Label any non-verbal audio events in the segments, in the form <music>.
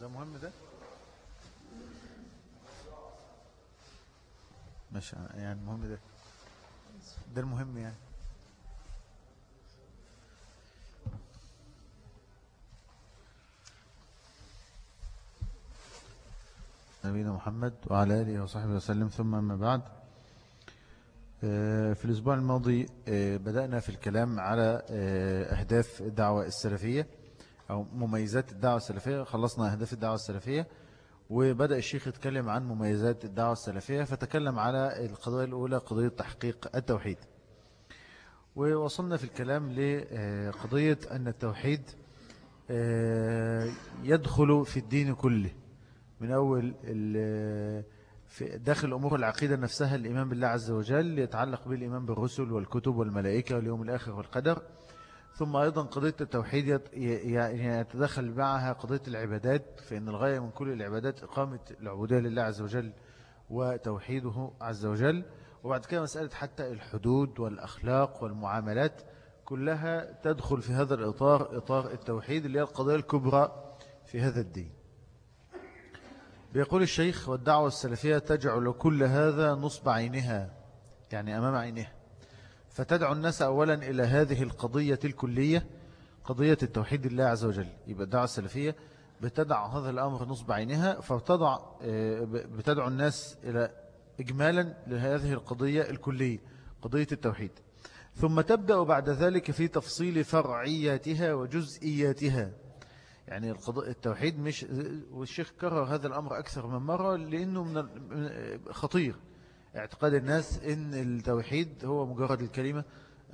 ده مهم ده؟ مش يعني المهم ده. ده المهم يعني. نبينا محمد وعلى آله وصحبه وسلم. ثم ما بعد آه، في الأسبوع الماضي آه، بدأنا في الكلام على آه، أهداف الدعوة السلفية. أو مميزات الدعوة السلفية. خلصنا أهداف الدعوة السلفية وبدأ الشيخ يتكلم عن مميزات الدعوة السلفية فتكلم على القضاية الأولى قضية تحقيق التوحيد. ووصلنا في الكلام لقضية أن التوحيد يدخل في الدين كله. من أول في داخل أمور العقيدة نفسها الإيمان بالله عز وجل يتعلق بالإيمان بالرسل والكتب والملائكة واليوم الآخر والقدر. ثم أيضا قضية التوحيد يتدخل معها قضية العبادات فإن الغاية من كل العبادات إقامة العبودية لله عز وجل وتوحيده عز وجل. وبعد كده مسألة حتى الحدود والأخلاق والمعاملات كلها تدخل في هذا الإطار إطار التوحيد اللي هي القضية الكبرى في هذا الدين. بيقول الشيخ والدعوة السلفية تجعل كل هذا نصب عينها يعني أمام عينها فتدعو الناس أولا إلى هذه القضية الكلية قضية التوحيد الله عز وجل. يبقى الدعوة السلفية بتدع هذا الأمر نصب عينها فتضع آه، بتدعو الناس إلى إجمالا لهذه القضية الكلية قضية التوحيد. ثم تبدأ بعد ذلك في تفصيل فرعياتها وجزئياتها. يعني التوحيد مش والشيخ كرر هذا الأمر أكثر من مرة لأنه من خطير. اعتقاد الناس إن التوحيد هو مجرد الكلمة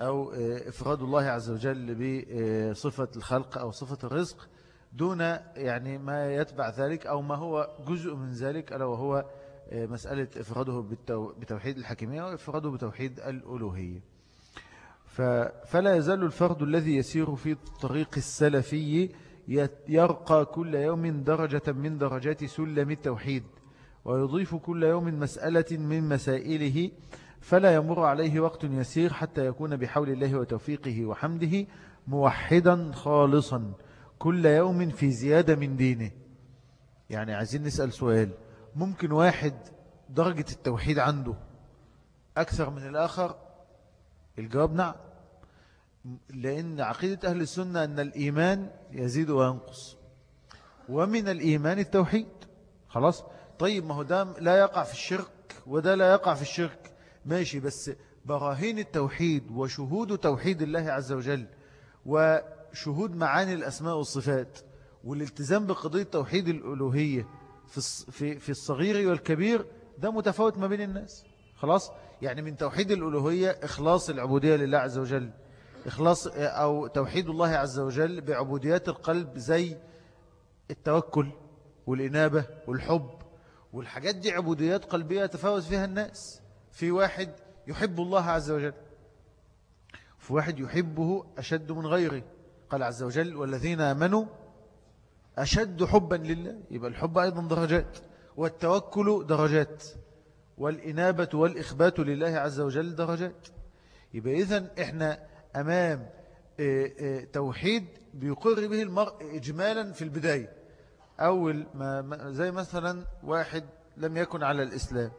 أو إفراد الله عز وجل بصفة الخلق أو صفة الرزق دون يعني ما يتبع ذلك أو ما هو جزء من ذلك ألا وهو مسألة إفراده بتوحيد الحكمية وإفراده بتوحيد الألوهية. فلا يزال الفرد الذي يسير في الطريق السلفي يرقى كل يوم درجة من درجات سلم التوحيد. ويضيف كل يوم مسألة من مسائله فلا يمر عليه وقت يسير حتى يكون بحول الله وتوفيقه وحمده موحدا خالصا كل يوم في زيادة من دينه. يعني عايزين نسأل سؤال ممكن واحد درجة التوحيد عنده أكثر من الآخر؟ الجواب نعم لأن عقيدة أهل السنة أن الإيمان يزيد وينقص ومن الإيمان التوحيد خلاص؟ طيب ما هو ده لا يقع في الشرك وده لا يقع في الشرك. ماشي بس براهين التوحيد وشهود توحيد الله عز وجل وشهود معاني الأسماء والصفات والالتزام بقضية توحيد الألوهية في في الصغير والكبير ده متفاوت ما بين الناس. خلاص؟ يعني من توحيد الألوهية إخلاص العبودية لله عز وجل إخلاص أو توحيد الله عز وجل بعبوديات القلب زي التوكل والإنابة والحب والحاجات دي عبوديات قلبية تفاوت فيها الناس. في واحد يحب الله عز وجل في واحد يحبه أشد من غيره. قال عز وجل والذين آمنوا أشد حبا لله. يبقى الحب أيضا درجات والتوكل درجات والإنابة والإخبات لله عز وجل درجات. يبقى إذن إحنا أمام آه، آه، توحيد بيقر به المرء إجمالا في البداية. أول ما زي مثلا واحد لم يكن على الإسلام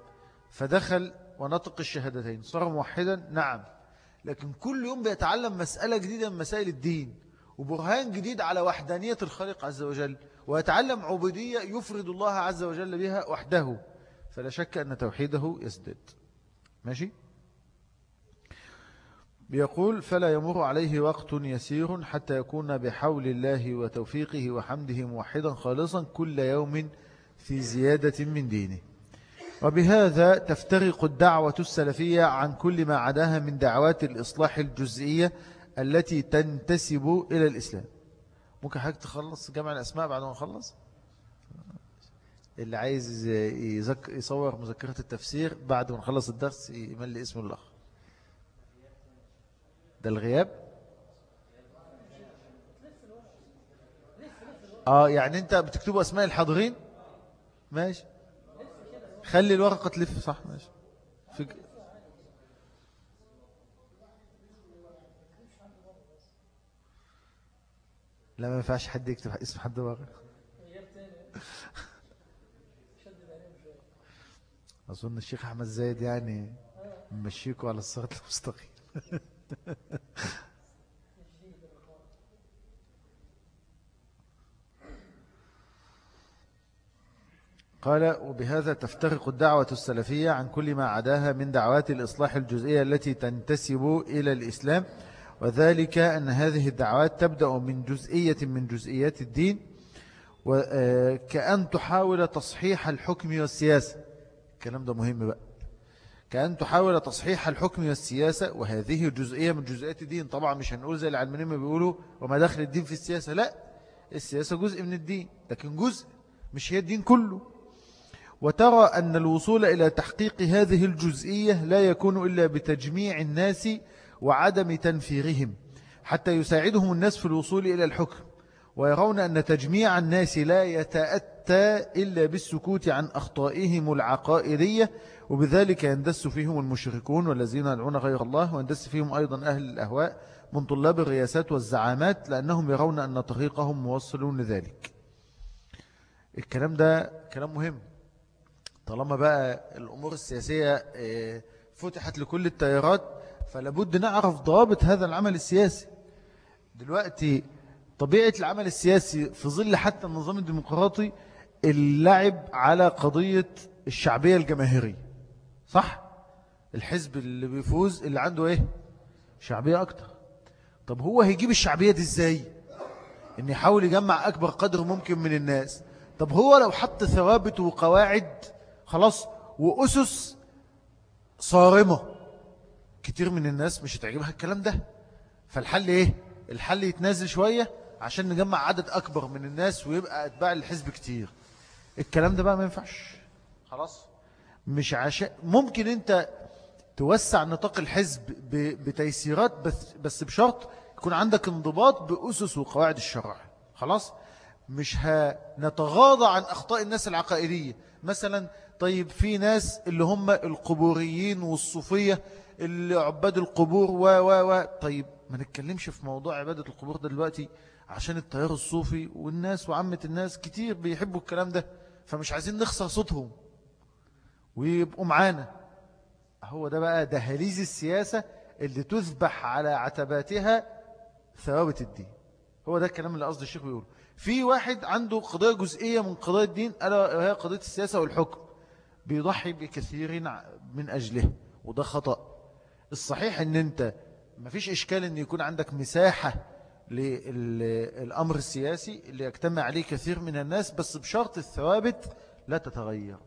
فدخل ونطق الشهادتين صار موحدا نعم. لكن كل يوم بيتعلم مسألة جديدة من مسائل الدين وبرهان جديد على وحدانية الخالق عز وجل ويتعلم عبودية يفرد الله عز وجل بها وحده. فلا شك أن توحيده يزداد ماشي؟ بيقول فلا يمر عليه وقت يسير حتى يكون بحول الله وتوفيقه وحمده موحدا خالصا كل يوم في زيادة من دينه. وبهذا تفترق الدعوة السلفية عن كل ما عداها من دعوات الإصلاح الجزئية التي تنتسب إلى الإسلام. ممكن حضرتك تخلص جمع الأسماء بعد ما نخلص؟ اللي عايز يصور مذكرة التفسير بعد ما نخلص الدرس يملي اسم الأخ ده الغياب؟ آه يعني أنت بتكتبوا أسماء الحاضرين؟ ماشي. خلي الورقة تلف صح؟ ماشي. لا ما ينفعش حد يكتب اسم حد ورقة. <laughs> أظن الشيخ أحمد زايد يعني ممشيكوا على الصراط المستقيم. <laughs> <laughs> قال وبهذا تفترق الدعوة السلفية عن كل ما عداها من دعوات الإصلاح الجزئية التي تنتسب إلى الإسلام وذلك أن هذه الدعوات تبدأ من جزئية من جزئيات الدين وكأن تحاول تصحيح الحكم والسياسة. الكلام ده مهم بقى. كأن تحاول تصحيح الحكم والسياسة وهذه جزئية من جزئيات الدين. طبعا مش هنقول زي العلمانيين ما بيقولوا وما دخل الدين في السياسة. لا السياسة جزء من الدين لكن جزء مش هي الدين كله. وترى أن الوصول إلى تحقيق هذه الجزئية لا يكون إلا بتجميع الناس وعدم تنفيرهم حتى يساعدهم الناس في الوصول إلى الحكم ويرون أن تجميع الناس لا يتأتى إلا بالسكوت عن أخطائهم العقائدية وبذلك يندس فيهم المشركون والذين يدعون غير الله ويندس فيهم أيضا أهل الأهواء من طلاب الرياسات والزعامات لأنهم يرون أن طريقهم موصلون لذلك. الكلام ده كلام مهم. طالما بقى الأمور السياسية آه، فتحت لكل التيارات فلابد نعرف ضوابط هذا العمل السياسي. دلوقتي طبيعة العمل السياسي في ظل حتى النظام الديمقراطي اللعب على قضية الشعبية الجماهيرية. صح؟ الحزب اللي بيفوز اللي عنده إيه؟ شعبية أكتر. طب هو هيجيب الشعبية دي إزاي؟ إن يحاول يجمع أكبر قدر ممكن من الناس. طب هو لو حط ثوابت وقواعد خلاص وأسس صارمة كتير من الناس مش هتعجبها الكلام ده. فالحل إيه؟ الحل يتنازل شوية عشان نجمع عدد أكبر من الناس ويبقى أتباع الحزب كتير. الكلام ده بقى ما ينفعش. خلاص؟ مش عشان ممكن انت توسع نطاق الحزب بتيسيرات بس, بس بشرط يكون عندك انضباط بأسس وقواعد الشرع. خلاص؟ مش هنتغاضى عن أخطاء الناس العقائدية. مثلا طيب في ناس اللي هم القبوريين والصوفية اللي عباد القبور و و و. طيب ما نتكلمش في موضوع عبادة القبور دلوقتي عشان التيار الصوفي والناس وعامة الناس كتير بيحبوا الكلام ده فمش عايزين نخسر صوتهم. ويبقوا معانا. هو ده بقى دهاليز السياسة اللي تذبح على عتباتها ثوابت الدين. هو ده الكلام اللي قصد الشيخ بيقوله. في واحد عنده قضية جزئية من قضايا الدين ألا وهي قضية السياسة والحكم. بيضحي بكثير من أجله وده خطأ. الصحيح أن أنت ما فيش إشكال أن يكون عندك مساحة للأمر السياسي اللي يجتمع عليه كثير من الناس بس بشرط الثوابت لا تتغير.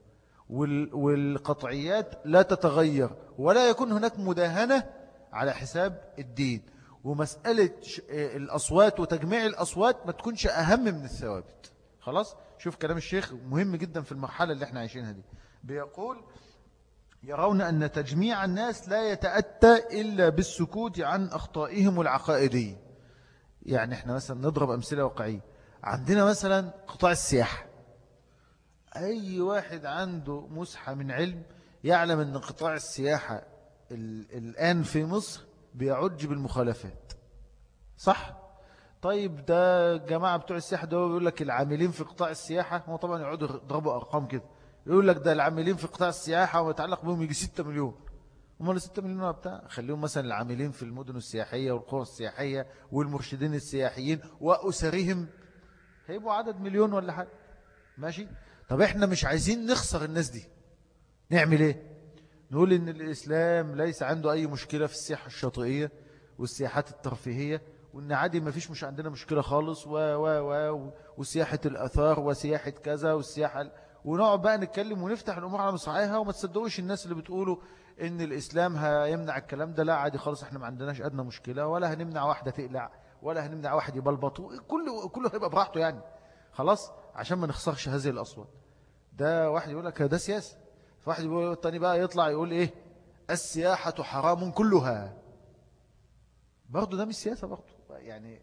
والقطعيات لا تتغير ولا يكون هناك مداهنة على حساب الدين. ومسألة الأصوات وتجميع الأصوات ما تكونش أهم من الثوابت. خلاص؟ شوف كلام الشيخ مهم جدا في المرحلة اللي إحنا عايشينها دي. بيقول يرون أن تجميع الناس لا يتأتى إلا بالسكوت عن أخطائهم العقائدية. يعني إحنا مثلا نضرب أمثلة واقعية. عندنا مثلا قطاع السياحة. أي واحد عنده مسحة من علم يعلم أن قطاع السياحة الآن في مصر بيعج بالمخالفات. صح؟ طيب ده جماعة بتوع السياحة ده بيقول لك العاملين في قطاع السياحة هو طبعا يقعدوا يضربوا أرقام كده. يقول لك ده العاملين في قطاع السياحة وما يتعلق بهم يجي 6 مليون. هم 6 مليون بتاع؟ خليهم مثلا العاملين في المدن السياحية والقرى السياحية والمرشدين السياحيين وأسرهم. هيبقوا عدد مليون ولا حاجة. ماشي؟ طب إحنا مش عايزين نخسر الناس دي. نعمل إيه؟ نقول إن الإسلام ليس عنده أي مشكلة في السياحة الشاطئية والسياحات الترفيهية وإن عادي ما فيش مش عندنا مشكلة خالص و و و وسياحة الأثار وسياحة كذا والسياحة ونقعد بقى نتكلم ونفتح الأمور على مصراعيها وما تصدقوش الناس اللي بتقولوا إن الإسلام هيمنع الكلام ده. لا عادي خالص إحنا ما عندناش أدنى مشكلة ولا هنمنع واحدة تقلع ولا هنمنع واحد يبلبط كله كله هيبقى براحته يعني. خلاص؟ عشان ما نخسرش هذه الأصوات. ده واحد يقول لك ده سياسة. فواحد يقول التاني بقى يطلع يقول إيه؟ السياحة حرام كلها. برضه ده مش سياسة برضه. يعني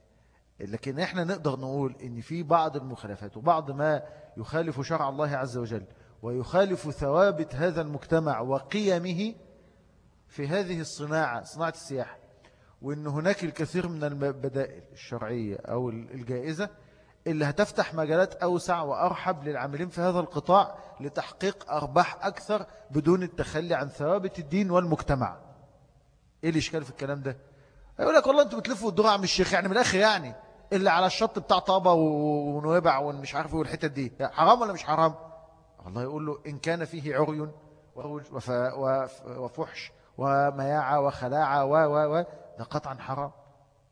لكن إحنا نقدر نقول إن في بعض المخالفات وبعض ما يخالف شرع الله عز وجل ويخالف ثوابت هذا المجتمع وقيمه في هذه الصناعة صناعة السياحة. وأن هناك الكثير من البدائل الشرعية أو الجائزة اللي هتفتح مجالات أوسع وأرحب للعاملين في هذا القطاع لتحقيق أرباح أكثر بدون التخلي عن ثوابت الدين والمجتمع. إيه الإشكال في الكلام ده؟ يقول لك والله أنتوا بتلفوا الدور عم الشيخ يعني من الآخر يعني اللي على الشط بتاع طابة ونويبع ومش عارف إيه والحتة دي. حرام ولا مش حرام؟ الله يقول له إن كان فيه عري وفحش ومياعة وخلاعة و و و ده قطعا حرام.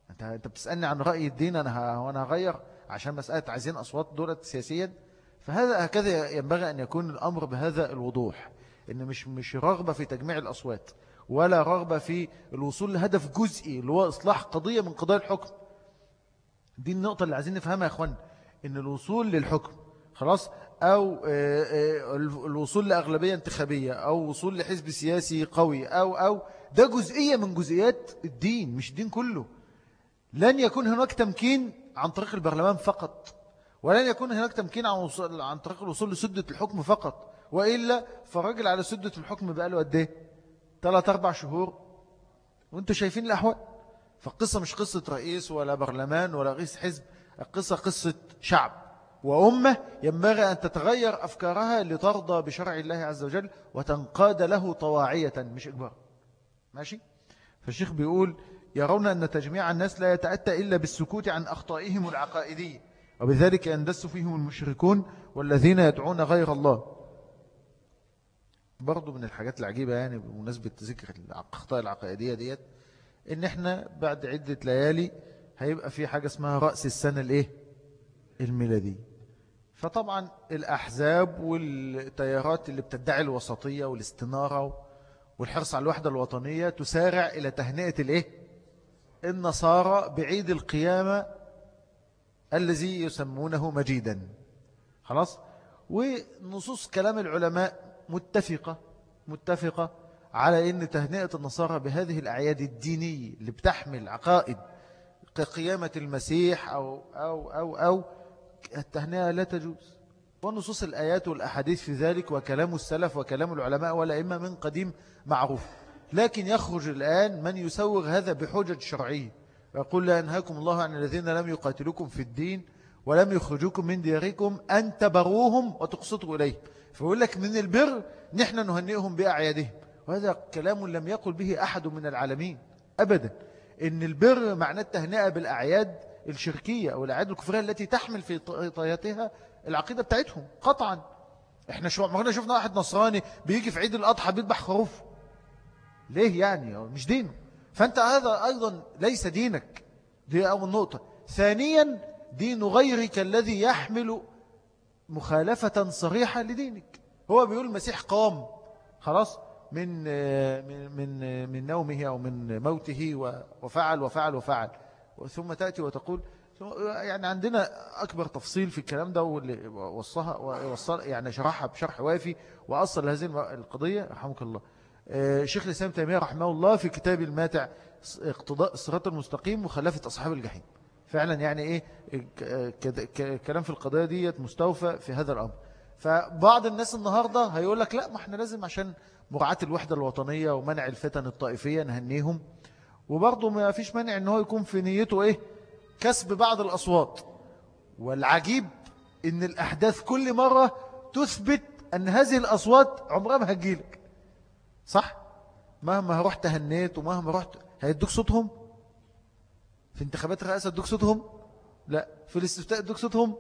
انت أنت بتسألني عن رأي الدين أنا وأنا هغير. عشان مسألة عايزين أصوات دولة سياسيا. فهذا هكذا ينبغي أن يكون الأمر بهذا الوضوح إن مش مش رغبة في تجميع الأصوات ولا رغبة في الوصول لهدف جزئي اللي هو إصلاح قضية من قضايا الحكم. دي النقطة اللي عايزين نفهمها يا أخوان إن الوصول للحكم خلاص أو آه، آه، الوصول لأغلبية انتخابية أو وصول لحزب سياسي قوي أو أو ده جزئية من جزئيات الدين مش الدين كله. لن يكون هناك تمكين عن طريق البرلمان فقط ولن يكون هناك تمكين عن, عن طريق الوصول لسدة الحكم فقط وإلا فالراجل على سدة الحكم بقاله قد إيه؟ ثلاث أربع شهور. وأنتوا شايفين الأحوال؟ فالقصة مش قصة رئيس ولا برلمان ولا رئيس حزب القصة قصة شعب. وأمة ينبغي أن تتغير أفكارها لترضى بشرع الله عز وجل وتنقاد له طواعية مش إجبار. ماشي؟ فالشيخ بيقول يرون أن تجميع الناس لا يتأتى إلا بالسكوت عن أخطائهم العقائدية وبذلك يندس فيهم المشركون والذين يدعون غير الله. برضو من الحاجات العجيبة يعني بمناسبة ذكر الأخطاء العقائدية ديت إن إحنا بعد عدة ليالي هيبقى في حاجة اسمها رأس السنة الإيه؟ الميلادي. فطبعا الأحزاب والتيارات اللي بتدعي الوسطية والاستنارة والحرص على الوحدة الوطنية تسارع إلى تهنئة الإيه؟ النصارى بعيد القيامة الذي يسمونه مجيدا. خلاص؟ ونصوص كلام العلماء متفقة متفقة على أن تهنئة النصارى بهذه الأعياد الدينية اللي بتحمل عقائد كقيامة المسيح أو, أو, أو, أو التهنئة لا تجوز. ونصوص الآيات والأحاديث في ذلك وكلام السلف وكلام العلماء والأئمة من قديم معروف. لكن يخرج الآن من يسوغ هذا بحجج شرعية. ويقول لا ينهاكم الله عن الذين لم يقاتلوكم في الدين ولم يخرجوكم من دياركم أن تبروهم وتقسطوا إليه. فيقول لك من البر نحن نهنئهم بأعيادهم. وهذا كلام لم يقل به أحد من العالمين أبدا. إن البر معنى التهنئة بالأعياد الشركية أو الأعياد الكفرية التي تحمل في طياتها العقيدة بتاعتهم قطعا. إحنا شو مرنا شفنا واحد نصراني بيجي في عيد الأضحى بيذبح خروف. ليه يعني؟ مش دينه فأنت هذا أيضا ليس دينك. دي أول نقطة. ثانيا دين غيرك الذي يحمل مخالفة صريحة لدينك. هو بيقول المسيح قام. خلاص؟ من من من من نومه أو من موته وفعل وفعل وفعل. ثم تأتي وتقول يعني عندنا أكبر تفصيل في الكلام ده واللي وصها يعني شرحها بشرح وافي وأصل هذه القضية رحمك الله. شيخ الإسلام تيمية رحمه الله في كتاب الماتع اقتضاء الصراط المستقيم مخالفة أصحاب الجحيم. فعلا يعني إيه كلام في القضايا دي مستوفى في هذا الأمر. فبعض الناس النهاردة هيقول لك لا ما إحنا لازم عشان مراعاة الوحدة الوطنية ومنع الفتن الطائفية نهنيهم. وبرضه ما فيش مانع إن هو يكون في نيته إيه كسب بعض الأصوات. والعجيب إن الأحداث كل مرة تثبت أن هذه الأصوات عمرها ما هتجيلك. صح؟ مهما رحت هنيت ومهما رحت هيدوك صوتهم؟ في انتخابات الرئاسة ادوك صوتهم؟ لا. في الاستفتاء ادوك صوتهم؟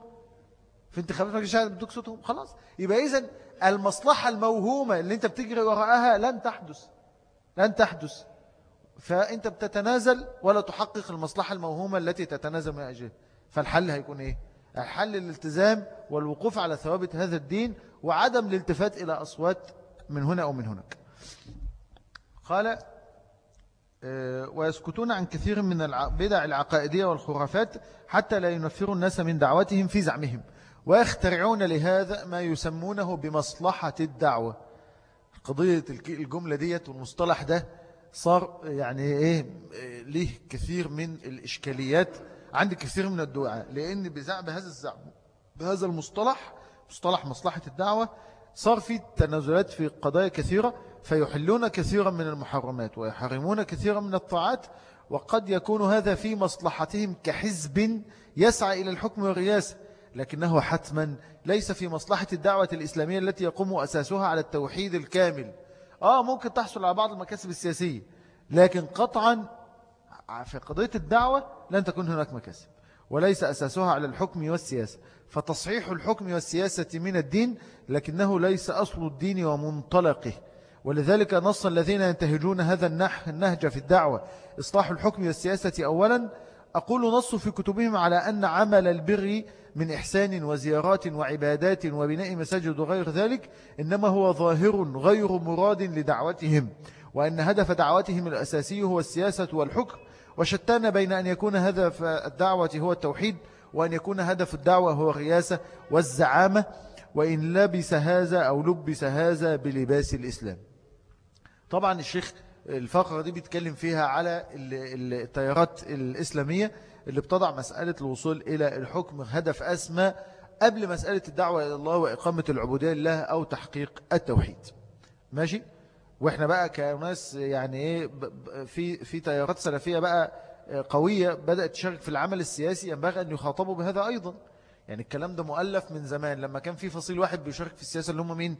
في انتخابات مجلس الشعب ادوك صوتهم؟ خلاص. يبقى إذن المصلحة الموهومة اللي أنت بتجري وراءها لن تحدث. لن تحدث. فأنت بتتنازل ولا تحقق المصلحة الموهومة التي تتنازل من أجلها. فالحل هيكون إيه؟ الحل الالتزام والوقوف على ثوابت هذا الدين وعدم الالتفات إلى أصوات من هنا أو من هناك. قال آه، ويسكتون عن كثير من البدع العقائدية والخرافات حتى لا ينفروا الناس من دعوتهم في زعمهم ويخترعون لهذا ما يسمونه بمصلحة الدعوة. قضية الجملة ديت والمصطلح ده صار يعني إيه ليه كثير من الإشكاليات عند كثير من الدعاء لأن بزعم بهذا الزعم بهذا المصطلح مصطلح مصلحة الدعوة صار في تنازلات في قضايا كثيرة فيحلون كثيرا من المحرمات ويحرمون كثيرا من الطاعات وقد يكون هذا في مصلحتهم كحزب يسعى إلى الحكم والرياسة لكنه حتما ليس في مصلحة الدعوة الإسلامية التي يقوم أساسها على التوحيد الكامل. آه ممكن تحصل على بعض المكاسب السياسية لكن قطعا في قضية الدعوة لن تكون هناك مكاسب وليس أساسها على الحكم والسياسة. فتصحيح الحكم والسياسة من الدين لكنه ليس أصل الدين ومنطلقه. ولذلك نص الذين ينتهجون هذا النهج في الدعوة. إصلاح الحكم والسياسة أولا. أقول نص في كتبهم على أن عمل البر من إحسان وزيارات وعبادات وبناء مساجد وغير ذلك إنما هو ظاهر غير مراد لدعوتهم وأن هدف دعوتهم الأساسي هو السياسة والحكم. وشتان بين أن يكون هدف الدعوة هو التوحيد وأن يكون هدف الدعوة هو الرياسة والزعامة وإن لبس هذا أو لبس هذا بلباس الإسلام. طبعا الشيخ الفقرة دي بيتكلم فيها على التيارات الإسلامية اللي بتضع مسألة الوصول إلى الحكم هدف أسمى قبل مسألة الدعوة إلى الله وإقامة العبودية لله أو تحقيق التوحيد. ماشي؟ وإحنا بقى كناس يعني إيه في في تيارات سلفية بقى قوية بدأت تشارك في العمل السياسي ينبغي أن يخاطبوا بهذا أيضا. يعني الكلام ده مؤلف من زمان لما كان في فصيل واحد بيشارك في السياسة اللي هم مين؟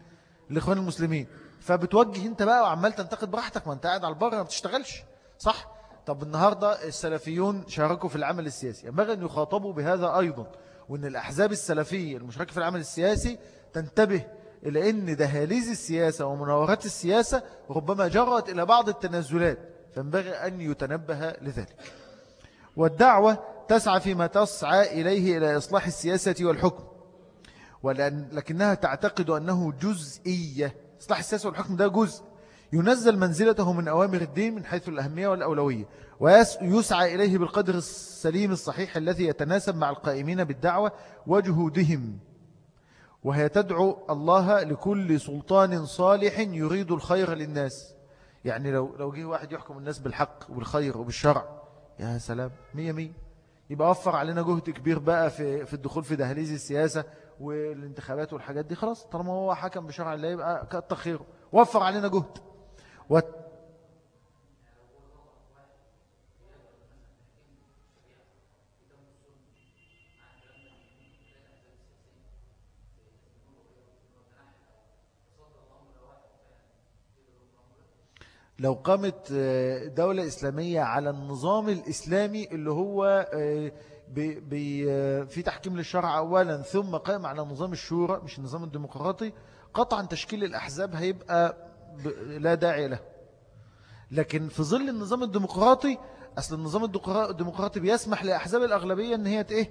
الإخوان المسلمين. فبتوجه انت بقى وعمال تنتقد براحتك ما انت قاعد على البر ما بتشتغلش. صح؟ طب النهاردة السلفيون شاركوا في العمل السياسي. ينبغي أن يخاطبوا بهذا أيضا وأن الأحزاب السلفية المشاركة في العمل السياسي تنتبه إلى أن دهاليز السياسة ومناورات السياسة ربما جرت إلى بعض التنازلات. فينبغي أن يتنبه لذلك. والدعوة تسعى فيما تسعى إليه إلى إصلاح السياسة والحكم. ولأن لكنها تعتقد أنه جزئية إصلاح السياسة والحكم ده جزء. ينزل منزلته من أوامر الدين من حيث الأهمية والأولوية. ويسعى إليه بالقدر السليم الصحيح الذي يتناسب مع القائمين بالدعوة وجهودهم. وهي تدعو الله لكل سلطان صالح يريد الخير للناس. يعني لو لو جه واحد يحكم الناس بالحق والخير وبالشرع. يا سلام مية مية. يبقى وفر علينا جهد كبير بقى في في الدخول في دهليز السياسة. والانتخابات والحاجات دي خلاص طالما هو حكم بشرع الله يبقى كتر خيره وفر علينا جهد. لو قامت دولة إسلامية على النظام الإسلامي اللي هو آه، في تحكيم للشرع أولا ثم قائم على نظام الشورى مش النظام الديمقراطي قطعا تشكيل الأحزاب هيبقى لا داعي له. لكن في ظل النظام الديمقراطي أصل النظام الديمقراطي بيسمح لأحزاب الأغلبية أن هي إيه؟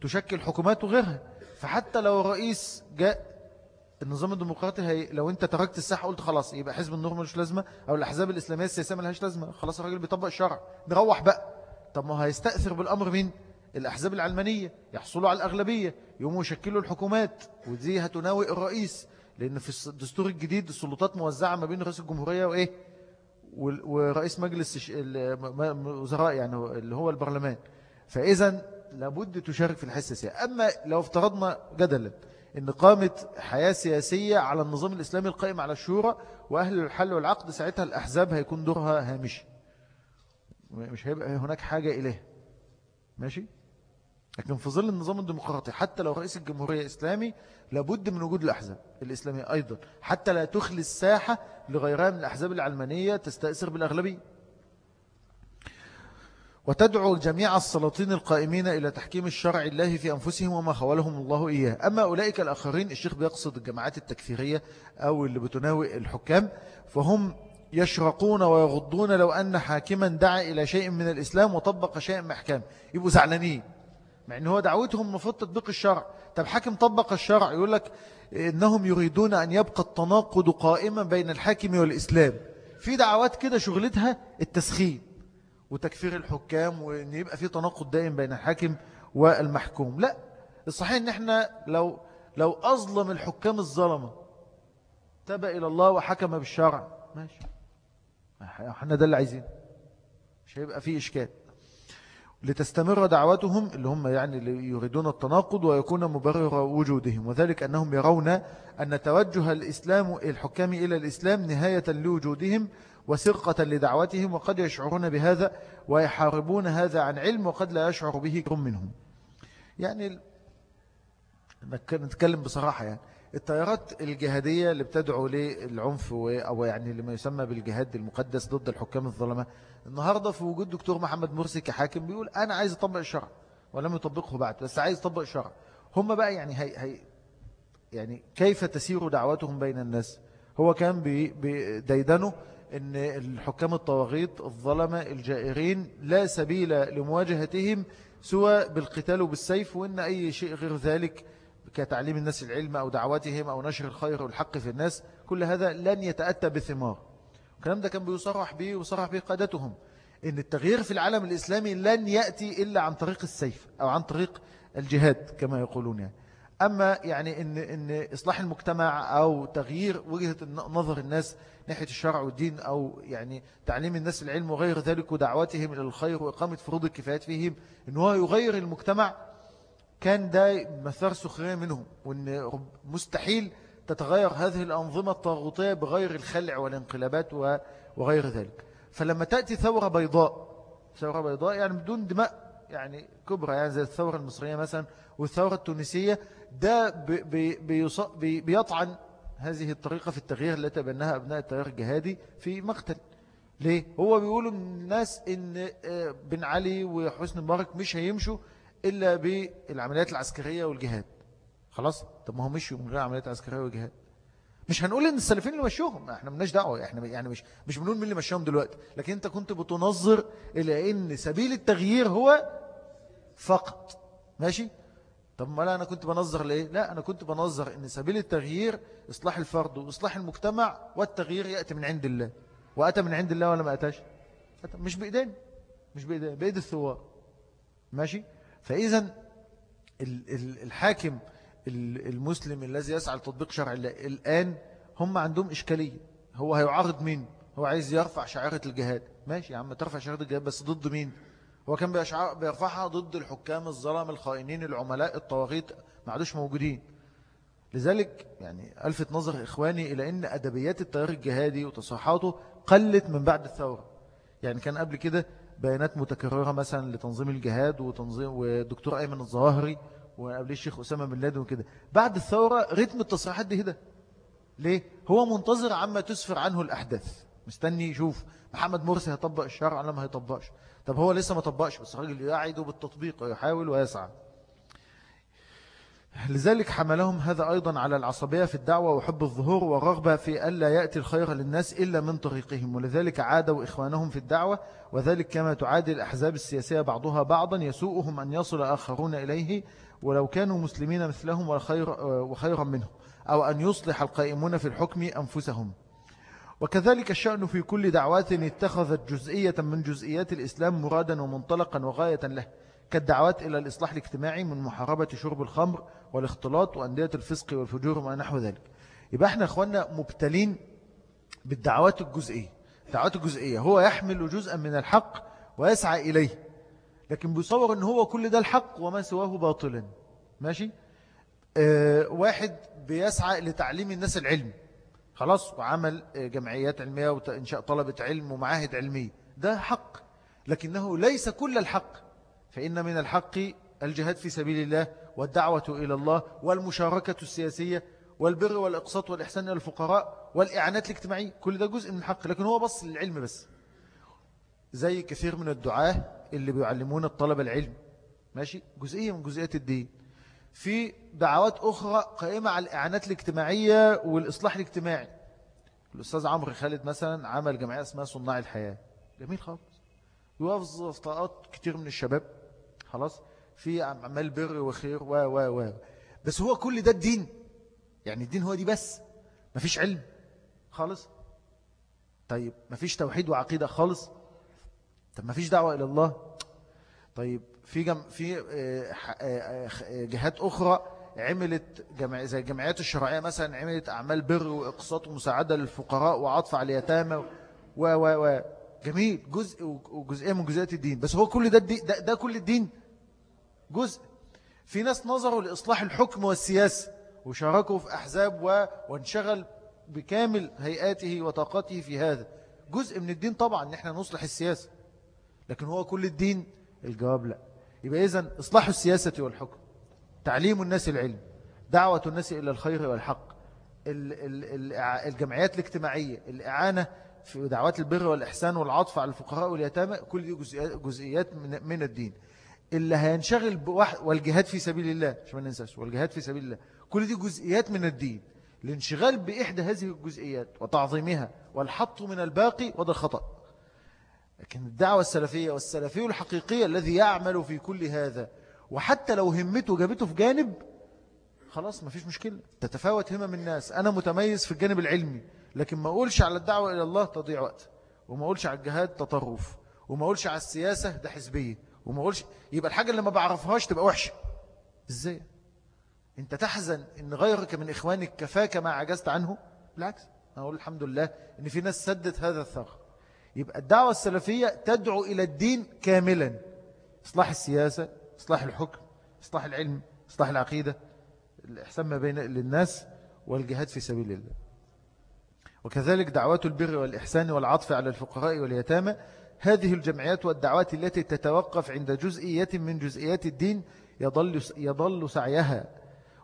تشكل حكومات وغيرها. فحتى لو الرئيس جاء النظام الديمقراطي هي لو أنت تركت الساحة قلت خلاص يبقى حزب النور ملوش لازمة أو الأحزاب الإسلامية السياسية ملهاش لازمة خلاص الراجل بيطبق الشرع نروح بقى. طب ما هيستأثر بالأمر مين؟ الأحزاب العلمانية يحصلوا على الأغلبية يقوموا يشكلوا الحكومات ودي هتناوئ الرئيس لأن في الدستور الجديد السلطات موزعة ما بين رئيس الجمهورية وإيه؟ ورئيس مجلس الوزراء يعني اللي هو البرلمان. فإذا لابد تشارك في الحياة السياسية. أما لو افترضنا جدلا إن قامت حياة سياسية على النظام الإسلامي القائم على الشورى وأهل الحل والعقد ساعتها الأحزاب هيكون دورها هامشي مش هيبقى هناك حاجة إليه ماشي؟ لكن في ظل النظام الديمقراطي حتى لو رئيس الجمهورية إسلامي لابد من وجود الأحزاب الإسلامية أيضا حتى لا تخلي الساحة لغيرها من الأحزاب العلمانية تستأثر بالأغلبية. وتدعو جميع السلاطين القائمين إلى تحكيم الشرع الله في أنفسهم وما خولهم الله إياه. أما أولئك الآخرين الشيخ بيقصد الجماعات التكفيرية أو اللي بتناوئ الحكام فهم يشرقون ويغضون لو أن حاكما دعا إلى شيء من الإسلام وطبق شيء من يبقوا زعلانين. مع أنه هو دعوتهم المفروض تطبيق الشرع. طب حاكم طبق الشرع يقول لك إنهم يريدون أن يبقى التناقض قائما بين الحاكم والإسلام. في دعوات كده شغلتها التسخين وتكفير الحكام وإن يبقى في تناقض دائم بين الحاكم والمحكوم. لا الصحيح إن إحنا لو لو أظلم الحكام الظلمة تبع إلى الله وحكم بالشرع. ماشي. إحنا ده اللي عايزين مش هيبقى فيه إشكال. لتستمر دعوتهم اللي هم يعني اللي يريدون التناقض ويكون مبرر وجودهم. وذلك أنهم يرون أن توجه الإسلام الحكام إلى الإسلام نهاية لوجودهم وسرقة لدعوتهم وقد يشعرون بهذا ويحاربون هذا عن علم وقد لا يشعر به كم منهم. يعني نتكلم بصراحة يعني. التيارات الجهادية اللي بتدعو للعنف أو يعني لما يسمى بالجهاد المقدس ضد الحكام الظلمة. النهاردة في وجود دكتور محمد مرسي كحاكم بيقول أنا عايز أطبق الشرع ولم يطبقه بعد بس عايز أطبق الشرع. هم بقى يعني هي هي يعني كيف تسير دعوتهم بين الناس؟ هو كان بيديدنه إن الحكام الطواغيت الظلمة الجائرين لا سبيل لمواجهتهم سوى بالقتال وبالسيف وإن أي شيء غير ذلك كتعليم الناس العلم أو دعوتهم أو نشر الخير والحق في الناس كل هذا لن يتأتى بثمار الكلام ده كان بيصرح به وصرح به قادتهم إن التغيير في العالم الإسلامي لن يأتي إلا عن طريق السيف أو عن طريق الجهاد كما يقولون يعني. أما يعني إن, إن إصلاح المجتمع أو تغيير وجهة نظر الناس ناحية الشرع والدين أو يعني تعليم الناس العلم وغير ذلك ودعوتهم إلى الخير وإقامة فروض الكفايات فيهم إن هو يغير المجتمع كان ده مثار سخرية منهم وإن مستحيل تتغير هذه الأنظمة الطاغوتية بغير الخلع والانقلابات وغير ذلك فلما تأتي ثورة بيضاء ثورة بيضاء يعني بدون دماء يعني كبرى يعني زي الثورة المصرية مثلا والثورة التونسية ده بي بي بيطعن هذه الطريقة في التغيير التي بناها أبناء التيار الجهادي في مقتل ليه؟ هو بيقولوا الناس إن آه، بن علي وحسن مبارك مش هيمشوا إلا بالعمليات العسكرية والجهاد. خلاص؟ طب ما هو مشوا من غير عمليات عسكرية والجهاد مش هنقول إن السلفيين اللي مشوهم إحنا ملناش دعوة إحنا يعني مش مش بنقول مين اللي مشاهم دلوقتي. لكن أنت كنت بتنظر إلى إن سبيل التغيير هو فقط. ماشي؟ طب ما لا أنا كنت بنظر لإيه؟ لا أنا كنت بنظر أن سبيل التغيير إصلاح الفرد وإصلاح المجتمع والتغيير يأتي من عند الله. وأتى من عند الله ولا ما أتاش؟ مش بإيدين مش بإيدين بإيد الثوار. ماشي؟ فإذا الحاكم المسلم الذي يسعى لتطبيق شرع الله الآن هم عندهم إشكالية. هو هيعارض مين؟ هو عايز يرفع شعارة الجهاد. ماشي يا عم ترفع شعارة الجهاد بس ضد مين؟ هو كان بيرفعها ضد الحكام الظلم الخائنين العملاء الطواغيت ما عادوش موجودين. لذلك يعني ألفت نظر إخواني إلى أن أدبيات التيار الجهادي وتصريحاته قلت من بعد الثورة. يعني كان قبل كده بيانات متكررة مثلا لتنظيم الجهاد وتنظيم ودكتور أيمن الظواهري وقبل الشيخ أسامة بن لادن وكده. بعد الثورة رتم التصريحات دي هده ليه؟ هو منتظر عما تسفر عنه الأحداث. مستني يشوف محمد مرسي هيطبق الشرع ولا ما هيطبقش. طب هو لسه ما طبقش بس الراجل يعيد بالتطبيق ويحاول ويسعى. لذلك حملهم هذا أيضا على العصبية في الدعوة وحب الظهور والرغبة في ألا يأتي الخير للناس إلا من طريقهم ولذلك عادوا إخوانهم في الدعوة وذلك كما تعادل الأحزاب السياسية بعضها بعضا يسوءهم أن يصل آخرون إليه ولو كانوا مسلمين مثلهم وخير وخيرا منهم أو أن يصلح القائمون في الحكم أنفسهم. وكذلك الشأن في كل دعوات اتخذت جزئية من جزئيات الإسلام مرادا ومنطلقا وغاية له كالدعوات إلى الإصلاح الاجتماعي من محاربة شرب الخمر والاختلاط وأندية الفسق والفجور وما نحو ذلك. يبقى إحنا أخوانا مبتلين بالدعوات الجزئية. الدعوات الجزئية هو يحمل جزءا من الحق ويسعى إليه. لكن بيصور أن هو كل ده الحق وما سواه باطلا. ماشي؟ آه واحد بيسعى لتعليم الناس العلم. خلاص وعمل جمعيات علمية وإنشاء طلبة علم ومعاهد علمية. ده حق. لكنه ليس كل الحق. فإن من الحق الجهاد في سبيل الله والدعوة إلى الله والمشاركة السياسية والبر والإقساط والإحسان إلى الفقراء والإعانات الاجتماعية. كل ده جزء من الحق لكن هو بص للعلم بس. زي كثير من الدعاة اللي بيعلمون الطلبة العلم. ماشي؟ جزئية من جزئيات الدين. في دعوات أخرى قائمة على الإعانات الاجتماعية والإصلاح الاجتماعي. الأستاذ عمرو خالد مثلا عمل جمعية اسمها صناع الحياة. جميل خالص. يوظف طاقات كتير من الشباب. خلاص؟ في عمال بر وخير و و و. بس هو كل ده الدين. يعني الدين هو دي بس. مفيش علم خالص. طيب مفيش توحيد وعقيدة خالص. طب مفيش دعوة إلى الله. طيب في جم في آه، آه، آه، جهات أخرى عملت جمع زي الجمعيات الشرعية مثلا عملت أعمال بر وإقساط ومساعدة للفقراء وعطف على اليتامى و و و. جميل. جزء وجزئية من جزئيات الدين. بس هو كل ده, ده, ده كل الدين. جزء. في ناس نظروا لإصلاح الحكم والسياسة وشاركوا في أحزاب و... وانشغل بكامل هيئاته وطاقته في هذا. جزء من الدين طبعا إن إحنا نصلح السياسة. لكن هو كل الدين؟ الجواب لا. يبقى إذن إصلاح السياسة والحكم تعليم الناس العلم دعوة الناس إلى الخير والحق الجمعيات الاجتماعية الإعانة في دعوات البر والإحسان والعطف على الفقراء واليتامى كل دي جزئيات من الدين. اللي هينشغل بواحد والجهاد في سبيل الله مش ما ننساش والجهاد في سبيل الله. كل دي جزئيات من الدين. الانشغال بإحدى هذه الجزئيات وتعظيمها والحط من الباقي وده خطأ لكن الدعوة السلفية والسلفي الحقيقية الذي يعمل في كل هذا وحتى لو همته جابته في جانب خلاص ما فيش مشكلة. تتفاوت همم الناس. أنا متميز في الجانب العلمي لكن ما أقولش على الدعوة إلى الله تضيع وقت وما أقولش على الجهاد تطرف وما أقولش على السياسة ده حزبية. وما أقولش يبقى الحاجة اللي ما بعرفهاش تبقى وحشة. إزاي؟ أنت تحزن إن غيرك من إخوانك كفاك ما عجزت عنه؟ بالعكس أقول الحمد لله إن في ناس سدت هذا الثغر. يبقى الدعوة السلفية تدعو إلى الدين كاملا. إصلاح السياسة إصلاح الحكم إصلاح العلم إصلاح العقيدة الإحسان ما بين للناس والجهاد في سبيل الله. وكذلك دعوات البر والإحسان والعطف على الفقراء واليتامى هذه الجمعيات والدعوات التي تتوقف عند جزئية من جزئيات الدين يضل, يضل سعيها.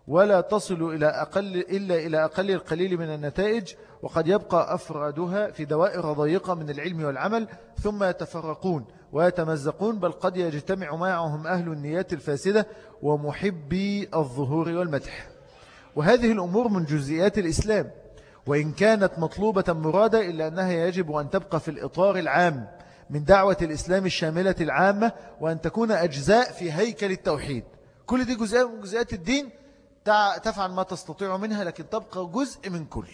ولا تصل إلى أقل إلا إلى أقل القليل من النتائج وقد يبقى أفرادها في دوائر ضيقة من العلم والعمل ثم يتفرقون ويتمزقون بل قد يجتمع معهم أهل النيات الفاسدة ومحبي الظهور والمدح. وهذه الأمور من جزئيات الإسلام وإن كانت مطلوبة مرادة إلا أنها يجب أن تبقى في الإطار العام. من دعوة الإسلام الشاملة العامة وأن تكون أجزاء في هيكل التوحيد. كل دي جزئيات من جزئيات الدين تفعل ما تستطيع منها لكن تبقى جزء من كل.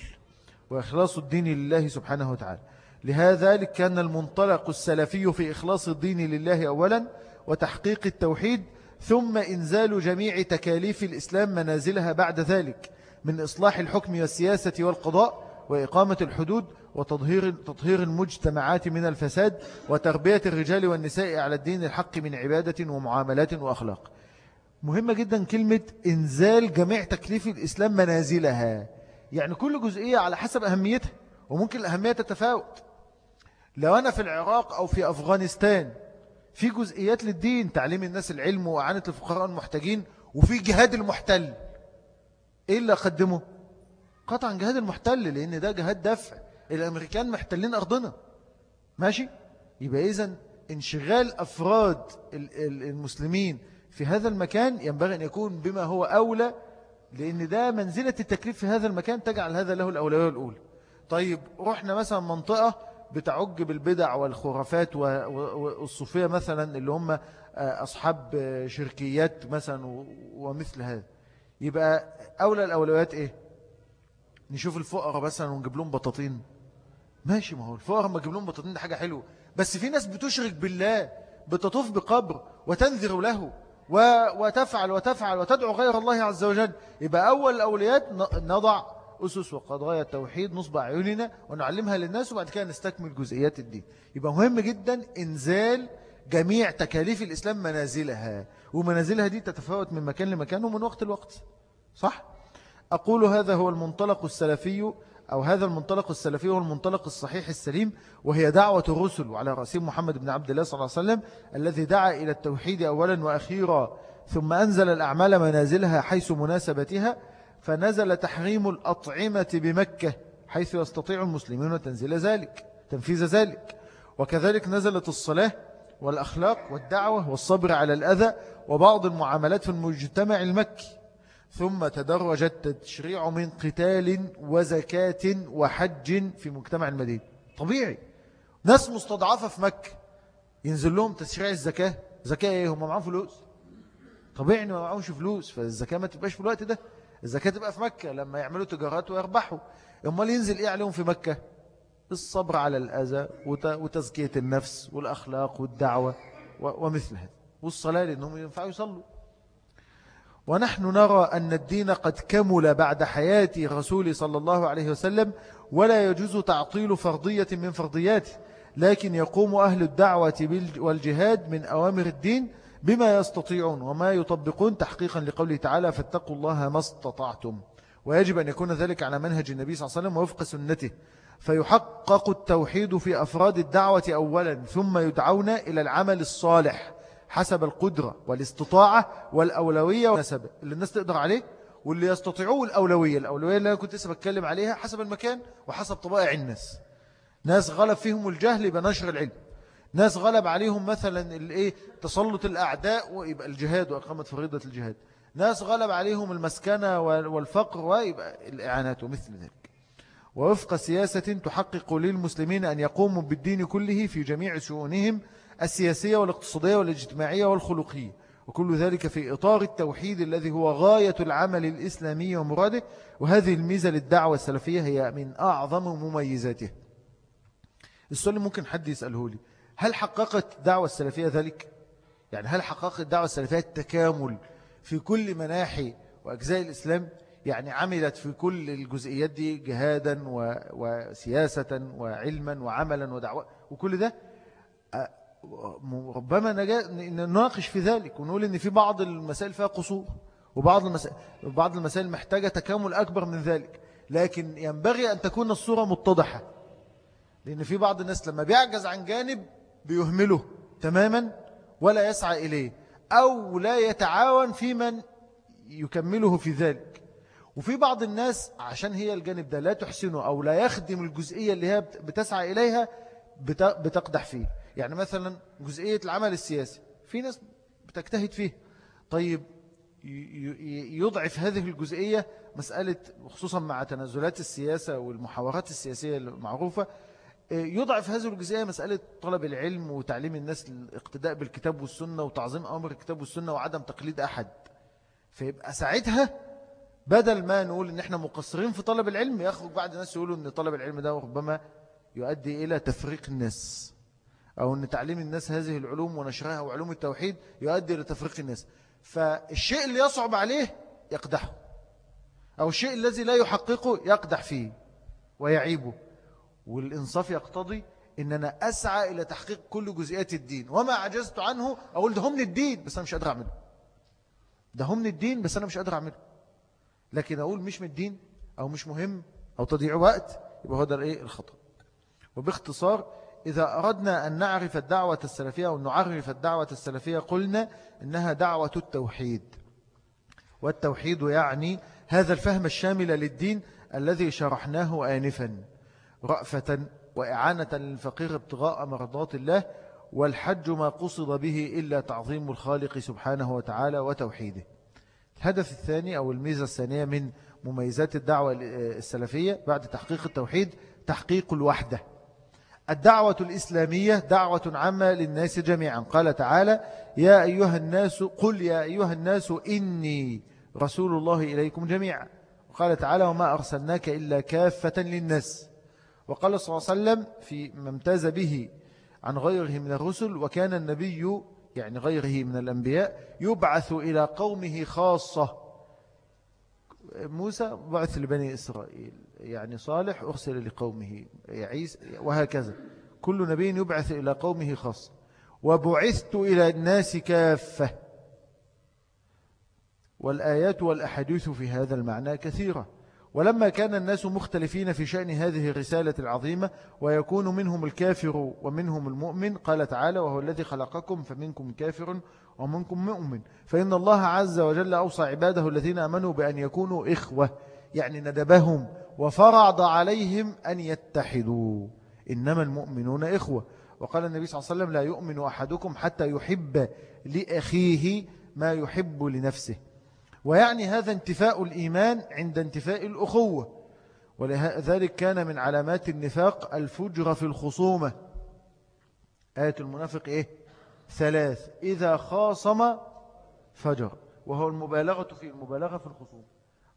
وإخلاص الدين لله سبحانه وتعالى. لهذا كان المنطلق السلفي في إخلاص الدين لله أولا وتحقيق التوحيد ثم إنزال جميع تكاليف الإسلام منازلها بعد ذلك من إصلاح الحكم والسياسة والقضاء وإقامة الحدود وتطهير تطهير المجتمعات من الفساد وتربية الرجال والنساء على الدين الحق من عبادة ومعاملات وأخلاق. مهمة جدا كلمة إنزال جميع تكليف الإسلام منازلها. يعني كل جزئية على حسب أهميتها وممكن الأهمية تتفاوت. لو أنا في العراق أو في أفغانستان في جزئيات للدين تعليم الناس العلم وإعانة الفقراء المحتاجين وفي جهاد المحتل إيه اللي أقدمه؟ قطعا جهاد المحتل لأن ده جهاد دفع. الأمريكان محتلين أرضنا. ماشي؟ يبقى إذن انشغال أفراد المسلمين في هذا المكان ينبغي أن يكون بما هو أولى لأن ده منزلة التكليف في هذا المكان تجعل هذا له الأولوية الأولى. طيب رحنا مثلا منطقة بتعج بالبدع والخرافات والصوفية مثلا اللي هم أصحاب شركيات مثلا ومثل هذا. يبقى أولى الأولويات إيه؟ نشوف الفقراء مثلا ونجيب لهم بطاطين. ماشي ما هو الفقراء ما نجيب لهم بطاطين ده حاجة حلوة. بس في ناس بتشرك بالله بتطوف بقبر وتنذر له وتفعل وتفعل وتدعو غير الله عز وجل. يبقى أول الأوليات نضع أسس وقضايا التوحيد نصب عيوننا ونعلمها للناس وبعد كده نستكمل جزئيات الدين. يبقى مهم جدا إنزال جميع تكاليف الإسلام منازلها. ومنازلها دي تتفاوت من مكان لمكان ومن وقت لوقت. صح؟ أقول هذا هو المنطلق السلفي أو هذا المنطلق السلفي هو المنطلق الصحيح السليم وهي دعوة الرسل وعلى رأسهم محمد بن عبد الله صلى الله عليه وسلم الذي دعا إلى التوحيد أولا وأخيرا ثم أنزل الأعمال منازلها حيث مناسبتها فنزل تحريم الأطعمة بمكة حيث يستطيع المسلمون تنزيل ذلك تنفيذ ذلك. وكذلك نزلت الصلاة والأخلاق والدعوة والصبر على الأذى وبعض المعاملات في المجتمع المكي. ثم تدرج التشريع من قتال وزكاة وحج في مجتمع المدينة. طبيعي. ناس مستضعفة في مكة. ينزل لهم تشريع الزكاة. زكاة إيه؟ هم معهم فلوس. طبيعي ما معهمش فلوس فالزكاة ما تبقاش في الوقت ده. الزكاة تبقى في مكة. لما يعملوا تجارات ويربحوا. أمال ينزل إيه عليهم في مكة؟ الصبر على الأذى وتزكية النفس والأخلاق والدعوة ومثل هذا. والصلاة لأنهم ينفعوا يصلوا. ونحن نرى أن الدين قد كمل بعد حياة رسول صلى الله عليه وسلم ولا يجوز تعطيل فرضية من فرضياته لكن يقوم أهل الدعوة والجهاد من أوامر الدين بما يستطيعون وما يطبقون تحقيقا لقوله تعالى فاتقوا الله ما استطعتم ويجب أن يكون ذلك على منهج النبي صلى الله عليه وسلم وفق سنته. فيحقق التوحيد في أفراد الدعوة أولا ثم يدعون إلى العمل الصالح. حسب القدرة والاستطاعة والأولوية والنسب اللي الناس تقدر عليه واللي يستطيعوه الأولوية. الأولوية اللي أنا كنت لسه بتكلم عليها حسب المكان وحسب طبائع الناس. ناس غلب فيهم الجهل يبقى نشر العلم. ناس غلب عليهم مثلا الإيه؟ تسلط الأعداء ويبقى الجهاد وإقامة فريضة الجهاد. ناس غلب عليهم المسكنة والفقر ويبقى الإعانات ومثل ذلك. ووفق سياسة تحقق للمسلمين أن يقوموا بالدين كله في جميع شؤونهم السياسية والاقتصادية والاجتماعية والخلقية وكل ذلك في إطار التوحيد الذي هو غاية العمل الإسلامي ومراده وهذه الميزة للدعوة السلفية هي من أعظم مميزاته السؤال ممكن حد يسأله لي هل حققت الدعوة السلفية ذلك؟ يعني هل حققت الدعوة السلفية التكامل في كل مناحي وأجزاء الإسلام؟ يعني عملت في كل الجزئيات دي جهادا وسياسة وعلما وعملا ودعوة وكل ده ربما نناقش في ذلك ونقول إن في بعض المسائل فيها قصور وبعض المسائل, بعض المسائل محتاجة تكامل أكبر من ذلك لكن ينبغي أن تكون الصورة متضحة لأن في بعض الناس لما بيعجز عن جانب بيهمله تماما ولا يسعى إليه أو لا يتعاون في من يكمله في ذلك. وفي بعض الناس عشان هي الجانب ده لا تحسنه أو لا يخدم الجزئية اللي هي بتسعى إليها بتقدح فيه. يعني مثلا جزئية العمل السياسي في ناس بتجتهد فيه طيب يضعف هذه الجزئية مسألة خصوصا مع تنازلات السياسة والمحاورات السياسية المعروفة يضعف هذه الجزئية مسألة طلب العلم وتعليم الناس الاقتداء بالكتاب والسنة وتعظيم أمر الكتاب والسنة وعدم تقليد أحد. فيبقى ساعتها بدل ما نقول إن إحنا مقصرين في طلب العلم يخرج بعد الناس يقولوا إن طلب العلم ده ربما يؤدي إلى تفريق الناس. أو أن تعليم الناس هذه العلوم ونشرها وعلوم التوحيد يؤدي إلى تفريق الناس. فالشيء اللي يصعب عليه يقدحه. أو الشيء الذي لا يحققه يقدح فيه ويعيبه. والإنصاف يقتضي إن أنا أسعى إلى تحقيق كل جزئيات الدين. وما عجزت عنه أقول ده من الدين بس أنا مش قادر أعمله. ده من الدين بس أنا مش قادر أعمله. لكن أقول مش من الدين أو مش مهم أو تضيع وقت يبقى هو ده الإيه؟ الخطأ. وباختصار إذا أردنا أن نعرف الدعوة السلفية أو نعرف الدعوة السلفية قلنا إنها دعوة التوحيد. والتوحيد يعني هذا الفهم الشامل للدين الذي شرحناه آنفا رأفة وإعانة للفقير ابتغاء مرضات الله والحج ما قصد به إلا تعظيم الخالق سبحانه وتعالى وتوحيده. الهدف الثاني أو الميزة الثانية من مميزات الدعوة السلفية بعد تحقيق التوحيد تحقيق الوحدة. الدعوة الإسلامية دعوة عامة للناس جميعا. قال تعالى يا أيها الناس قل يا أيها الناس إني رسول الله إليكم جميعا. وقال تعالى وما أرسلناك إلا كافة للناس. وقال صلى الله عليه وسلم في ممتاز به عن غيره من الرسل وكان النبي يعني غيره من الأنبياء يبعث إلى قومه خاصة. موسى بعث لبني إسرائيل. يعني صالح أرسل لقومه يعيس وهكذا. كل نبي يبعث إلى قومه خاص. وبعثت إلى الناس كافة. والآيات والأحاديث في هذا المعنى كثيرة. ولما كان الناس مختلفين في شأن هذه الرسالة العظيمة ويكون منهم الكافر ومنهم المؤمن قال تعالى وهو الذي خلقكم فمنكم كافر ومنكم مؤمن. فإن الله عز وجل أوصى عباده الذين أمنوا بأن يكونوا إخوة يعني ندبهم. وفرض عليهم أن يتحدوا. إنما المؤمنون إخوة. وقال النبي صلى الله عليه وسلم لا يؤمن أحدكم حتى يحب لأخيه ما يحب لنفسه. ويعني هذا انتفاء الإيمان عند انتفاء الأخوة. ولذلك كان من علامات النفاق الفجر في الخصومة. آية المنافق إيه؟ ثلاث. إذا خاصم فجر. وهو المبالغة في المبالغة في الخصومة.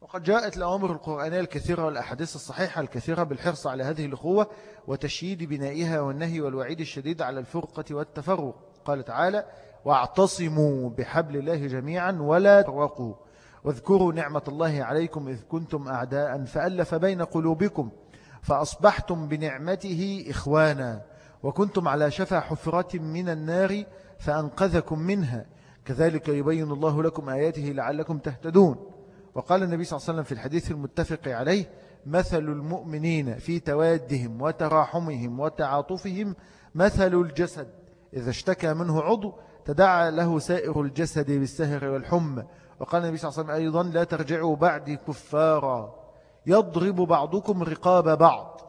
وقد جاءت الأوامر القرآنية الكثيرة والأحاديث الصحيحة الكثيرة بالحرص على هذه الأخوة وتشييد بنائها والنهي والوعيد الشديد على الفرقة والتفرق. قال تعالى واعتصموا بحبل الله جميعا ولا تفرقوا. واذكروا نعمة الله عليكم إذ كنتم أعداء فألف بين قلوبكم فأصبحتم بنعمته إخوانا. وكنتم على شفا حفرة من النار فأنقذكم منها. كذلك يبين الله لكم آياته لعلكم تهتدون. وقال النبي صلى الله عليه وسلم في الحديث المتفق عليه مثل المؤمنين في توادهم وتراحمهم وتعاطفهم مثل الجسد. إذا اشتكى منه عضو تدعى له سائر الجسد بالسهر والحم. وقال النبي صلى الله عليه وسلم أيضا لا ترجعوا بعدي كفارا. يضرب بعضكم رقاب بعض.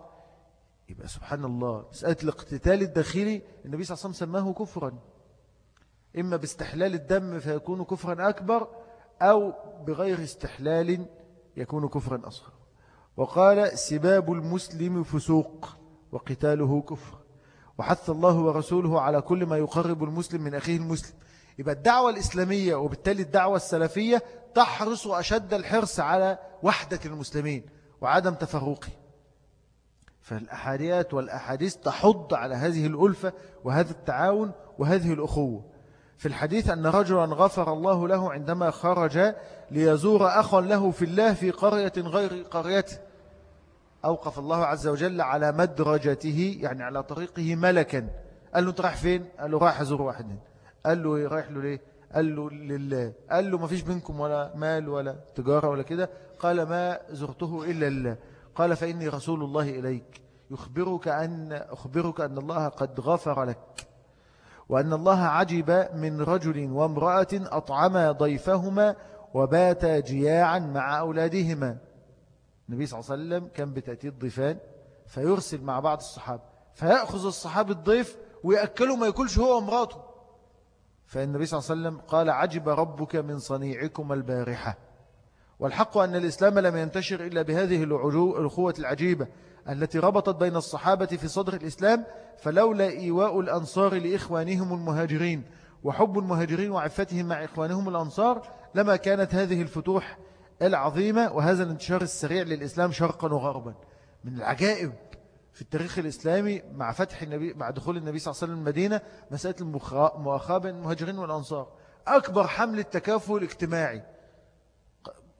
يبقى سبحان الله مسألة الاقتتال الداخلي النبي صلى الله عليه وسلم سماه كفرا. إما باستحلال الدم فيكون كفرا أكبر أو بغير استحلال يكون كفرا أصغر. وقال سباب المسلم فسوق وقتاله كفر. وحث الله ورسوله على كل ما يقرب المسلم من أخيه المسلم. يبقى الدعوة الإسلامية وبالتالي الدعوة السلفية تحرص أشد الحرص على وحدة المسلمين وعدم تفرقه. فالأحاديات والأحاديث تحض على هذه الألفة وهذا التعاون وهذه الأخوة. في الحديث أن رجلا غفر الله له عندما خرج ليزور أخا له في الله في قرية غير قريته. أوقف الله عز وجل على مدرجته يعني على طريقه ملكا. قال له رايح فين؟ قال له رايح أزور واحد. قال له؟ رايح له ليه؟ قال له لله. قال له ما فيش بينكم ولا مال ولا تجارة ولا كده؟ قال ما زرته إلا الله قال فإني رسول الله إليك. يخبرك أن, أخبرك أن الله قد غفر لك. وأن الله عجب من رجل وامرأة أطعما ضيفهما وباتا جياعا مع أولادهما. النبي صلى الله عليه وسلم كان بتأتي الضيفان فيرسل مع بعض الصحابة فيأخذ الصحابة الضيف ويأكله ما يكلش هو ومراته. فالنبي صلى الله عليه وسلم قال عجب ربك من صنيعكم البارحة. والحق أن الإسلام لم ينتشر إلا بهذه الأخوة العجيبة التي ربطت بين الصحابة في صدر الإسلام فلولا إيواء الأنصار لإخوانهم المهاجرين وحب المهاجرين وعفتهم مع إخوانهم الأنصار لما كانت هذه الفتوح العظيمة وهذا الانتشار السريع للإسلام شرقا وغربا. من العجائب في التاريخ الإسلامي مع فتح النبي مع دخول النبي صلى الله عليه وسلم المدينة مسألة المؤاخاة بين المهاجرين والأنصار. أكبر حمل التكافل الاجتماعي.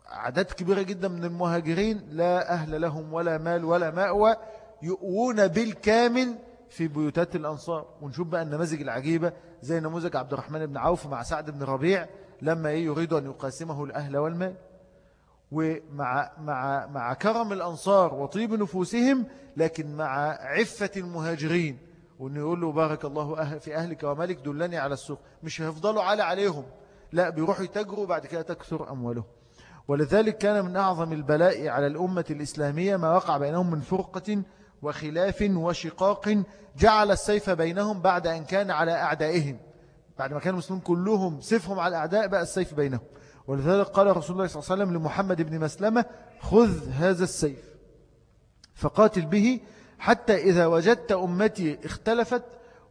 عدد كبيرة جدا من المهاجرين لا أهل لهم ولا مال ولا مأوى يؤون بالكامل في بيوتات الأنصار ونشوف بقى النماذج العجيبة زي نموذج عبد الرحمن بن عوف مع سعد بن ربيع لما يريد أن يقاسمه الأهل والمال. ومع مع مع كرم الأنصار وطيب نفوسهم لكن مع عفة المهاجرين وأنه يقول له بارك الله أهل في أهلك ومالك دلني على السوق. مش هيفضلوا على عليهم لا بيروحوا يتجروا بعد كده تكثر أموالهم. ولذلك كان من أعظم البلاء على الأمة الإسلامية ما وقع بينهم من فرقة وخلاف وشقاق جعل السيف بينهم بعد أن كان على أعدائهم. بعد ما كان المسلمين كلهم سيفهم على الأعداء بقى السيف بينهم. ولذلك قال رسول الله صلى الله عليه وسلم لمحمد بن مسلمة خذ هذا السيف فقاتل به حتى إذا وجدت أمتي اختلفت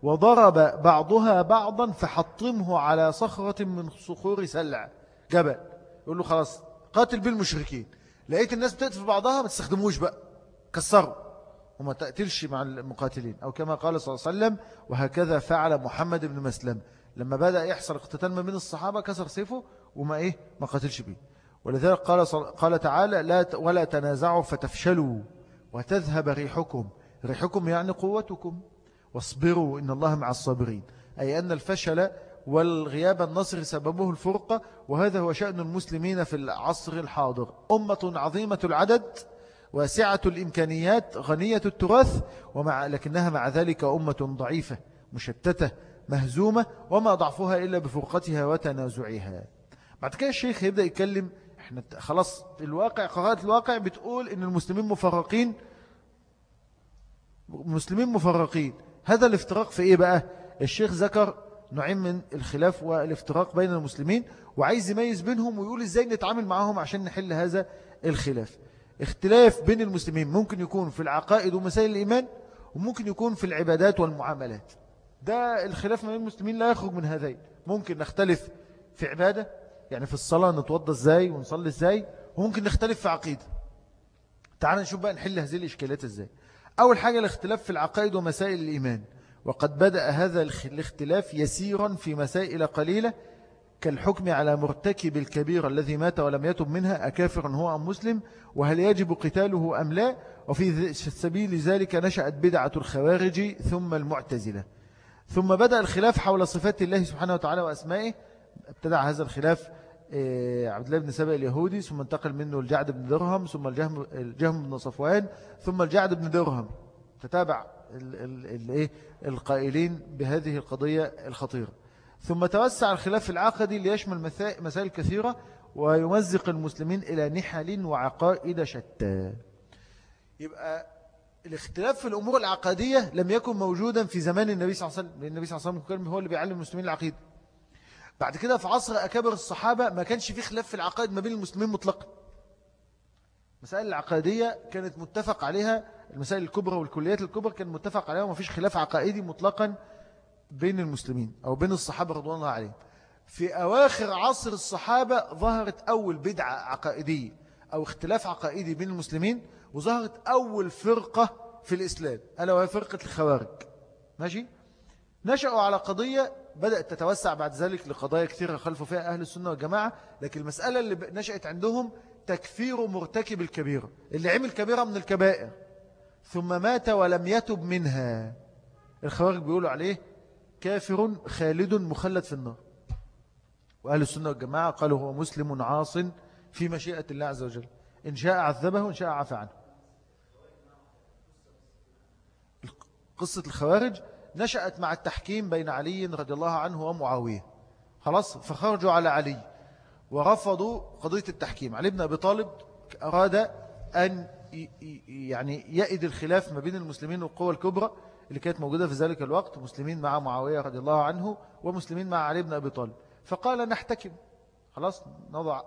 وضرب بعضها بعضا فحطمه على صخرة من صخور سلع جبل. يقول له خلاص قاتل بالمشركين. لقيت الناس بتقتل في بعضها ما تستخدموش بقى كسروا. وما تقتلش مع المقاتلين. أو كما قال صلى الله عليه وسلم وهكذا فعل محمد بن مسلم. لما بدأ يحصل اقتتال ما بين الصحابة كسر سيفه وما إيه ما قاتلش به ولذلك قال, قال تعالى لا ولا تنازعوا فتفشلوا وتذهب ريحكم. ريحكم يعني قوتكم. واصبروا إن الله مع الصابرين. أي أن الفشل والغياب النصر سببه الفرقة. وهذا هو شأن المسلمين في العصر الحاضر. أمة عظيمة العدد. واسعة الإمكانيات غنية التراث ومع لكنها مع ذلك أمة ضعيفة مشتتة مهزومة وما ضعفها إلا بفرقتها وتنازعها. بعد كده الشيخ يبدأ يتكلم إحنا خلاص الواقع قراءة الواقع بتقول إن المسلمين مفرقين. مسلمين مفرقين. هذا الافتراق في إيه بقى؟ الشيخ ذكر نوعين من الخلاف والافتراق بين المسلمين وعايز يميز بينهم ويقول إزاي نتعامل معهم عشان نحل هذا الخلاف. اختلاف بين المسلمين ممكن يكون في العقائد ومسائل الإيمان وممكن يكون في العبادات والمعاملات. ده الخلاف ما بين المسلمين لا يخرج من هذين. ممكن نختلف في عبادة يعني في الصلاة نتوضى إزاي ونصلي إزاي وممكن نختلف في عقيدة. تعال نشوف بقى نحل هذه الإشكالات إزاي. أول حاجة الاختلاف في العقائد ومسائل الإيمان. وقد بدأ هذا الاختلاف يسيرا في مسائل قليلة كالحكم على مرتكب الكبير الذي مات ولم يتب منها أكافر هو أم مسلم؟ وهل يجب قتاله أم لا؟ وفي سبيل ذلك نشأت بدعة الخوارج ثم المعتزلة. ثم بدأ الخلاف حول صفات الله سبحانه وتعالى وأسمائه. ابتدع هذا الخلاف آه، عبد الله بن سبأ اليهودي ثم انتقل منه الجعد بن درهم ثم الجهم, الجهم بن صفوان ثم الجعد بن درهم. تتابع إيه؟ القائلين بهذه القضية الخطيرة. ثم توسع الخلاف العقدي ليشمل مسائل كثيرة ويمزق المسلمين إلى نحل وعقائد شتى. يبقى الاختلاف في الأمور العقادية لم يكن موجودا في زمان النبي صلى الله عليه وسلم. النبي صلى الله عليه وسلم هو اللي بيعلم المسلمين العقيدة. بعد كده في عصر أكابر الصحابة ما كانش في خلاف في العقائد ما بين المسلمين مطلقا. مسائل العقادية كانت متفق عليها المسائل الكبرى والكليات الكبرى كان متفق عليها وما فيش خلاف عقائدي مطلقا بين المسلمين أو بين الصحابة رضوان الله عليهم. في أواخر عصر الصحابة ظهرت أول بدعة عقائدية أو اختلاف عقائدي بين المسلمين وظهرت أول فرقة في الإسلام ألا وهي فرقة الخوارج. ماشي؟ نشأوا على قضية بدأت تتوسع بعد ذلك لقضايا كثيرة خلفوا فيها أهل السنة والجماعة لكن المسألة اللي نشأت عندهم تكفير مرتكب الكبيرة اللي عمل كبيرة من الكبائر. ثم مات ولم يتب منها. الخوارج بيقولوا عليه كافر خالد مخلد في النار. وأهل السنة والجماعة قالوا هو مسلم عاص في مشيئة الله عز وجل. إن شاء عذبه وإن شاء عفى عنه. قصة الخوارج نشأت مع التحكيم بين علي رضي الله عنه ومعاوية. خلاص؟ فخرجوا على علي ورفضوا قضية التحكيم. علي بن أبي طالب أراد أن يعني يأد الخلاف ما بين المسلمين والقوى الكبرى اللي كانت موجودة في ذلك الوقت مسلمين مع معاوية رضي الله عنه ومسلمين مع علي بن أبي طالب. فقال نحتكم. خلاص نضع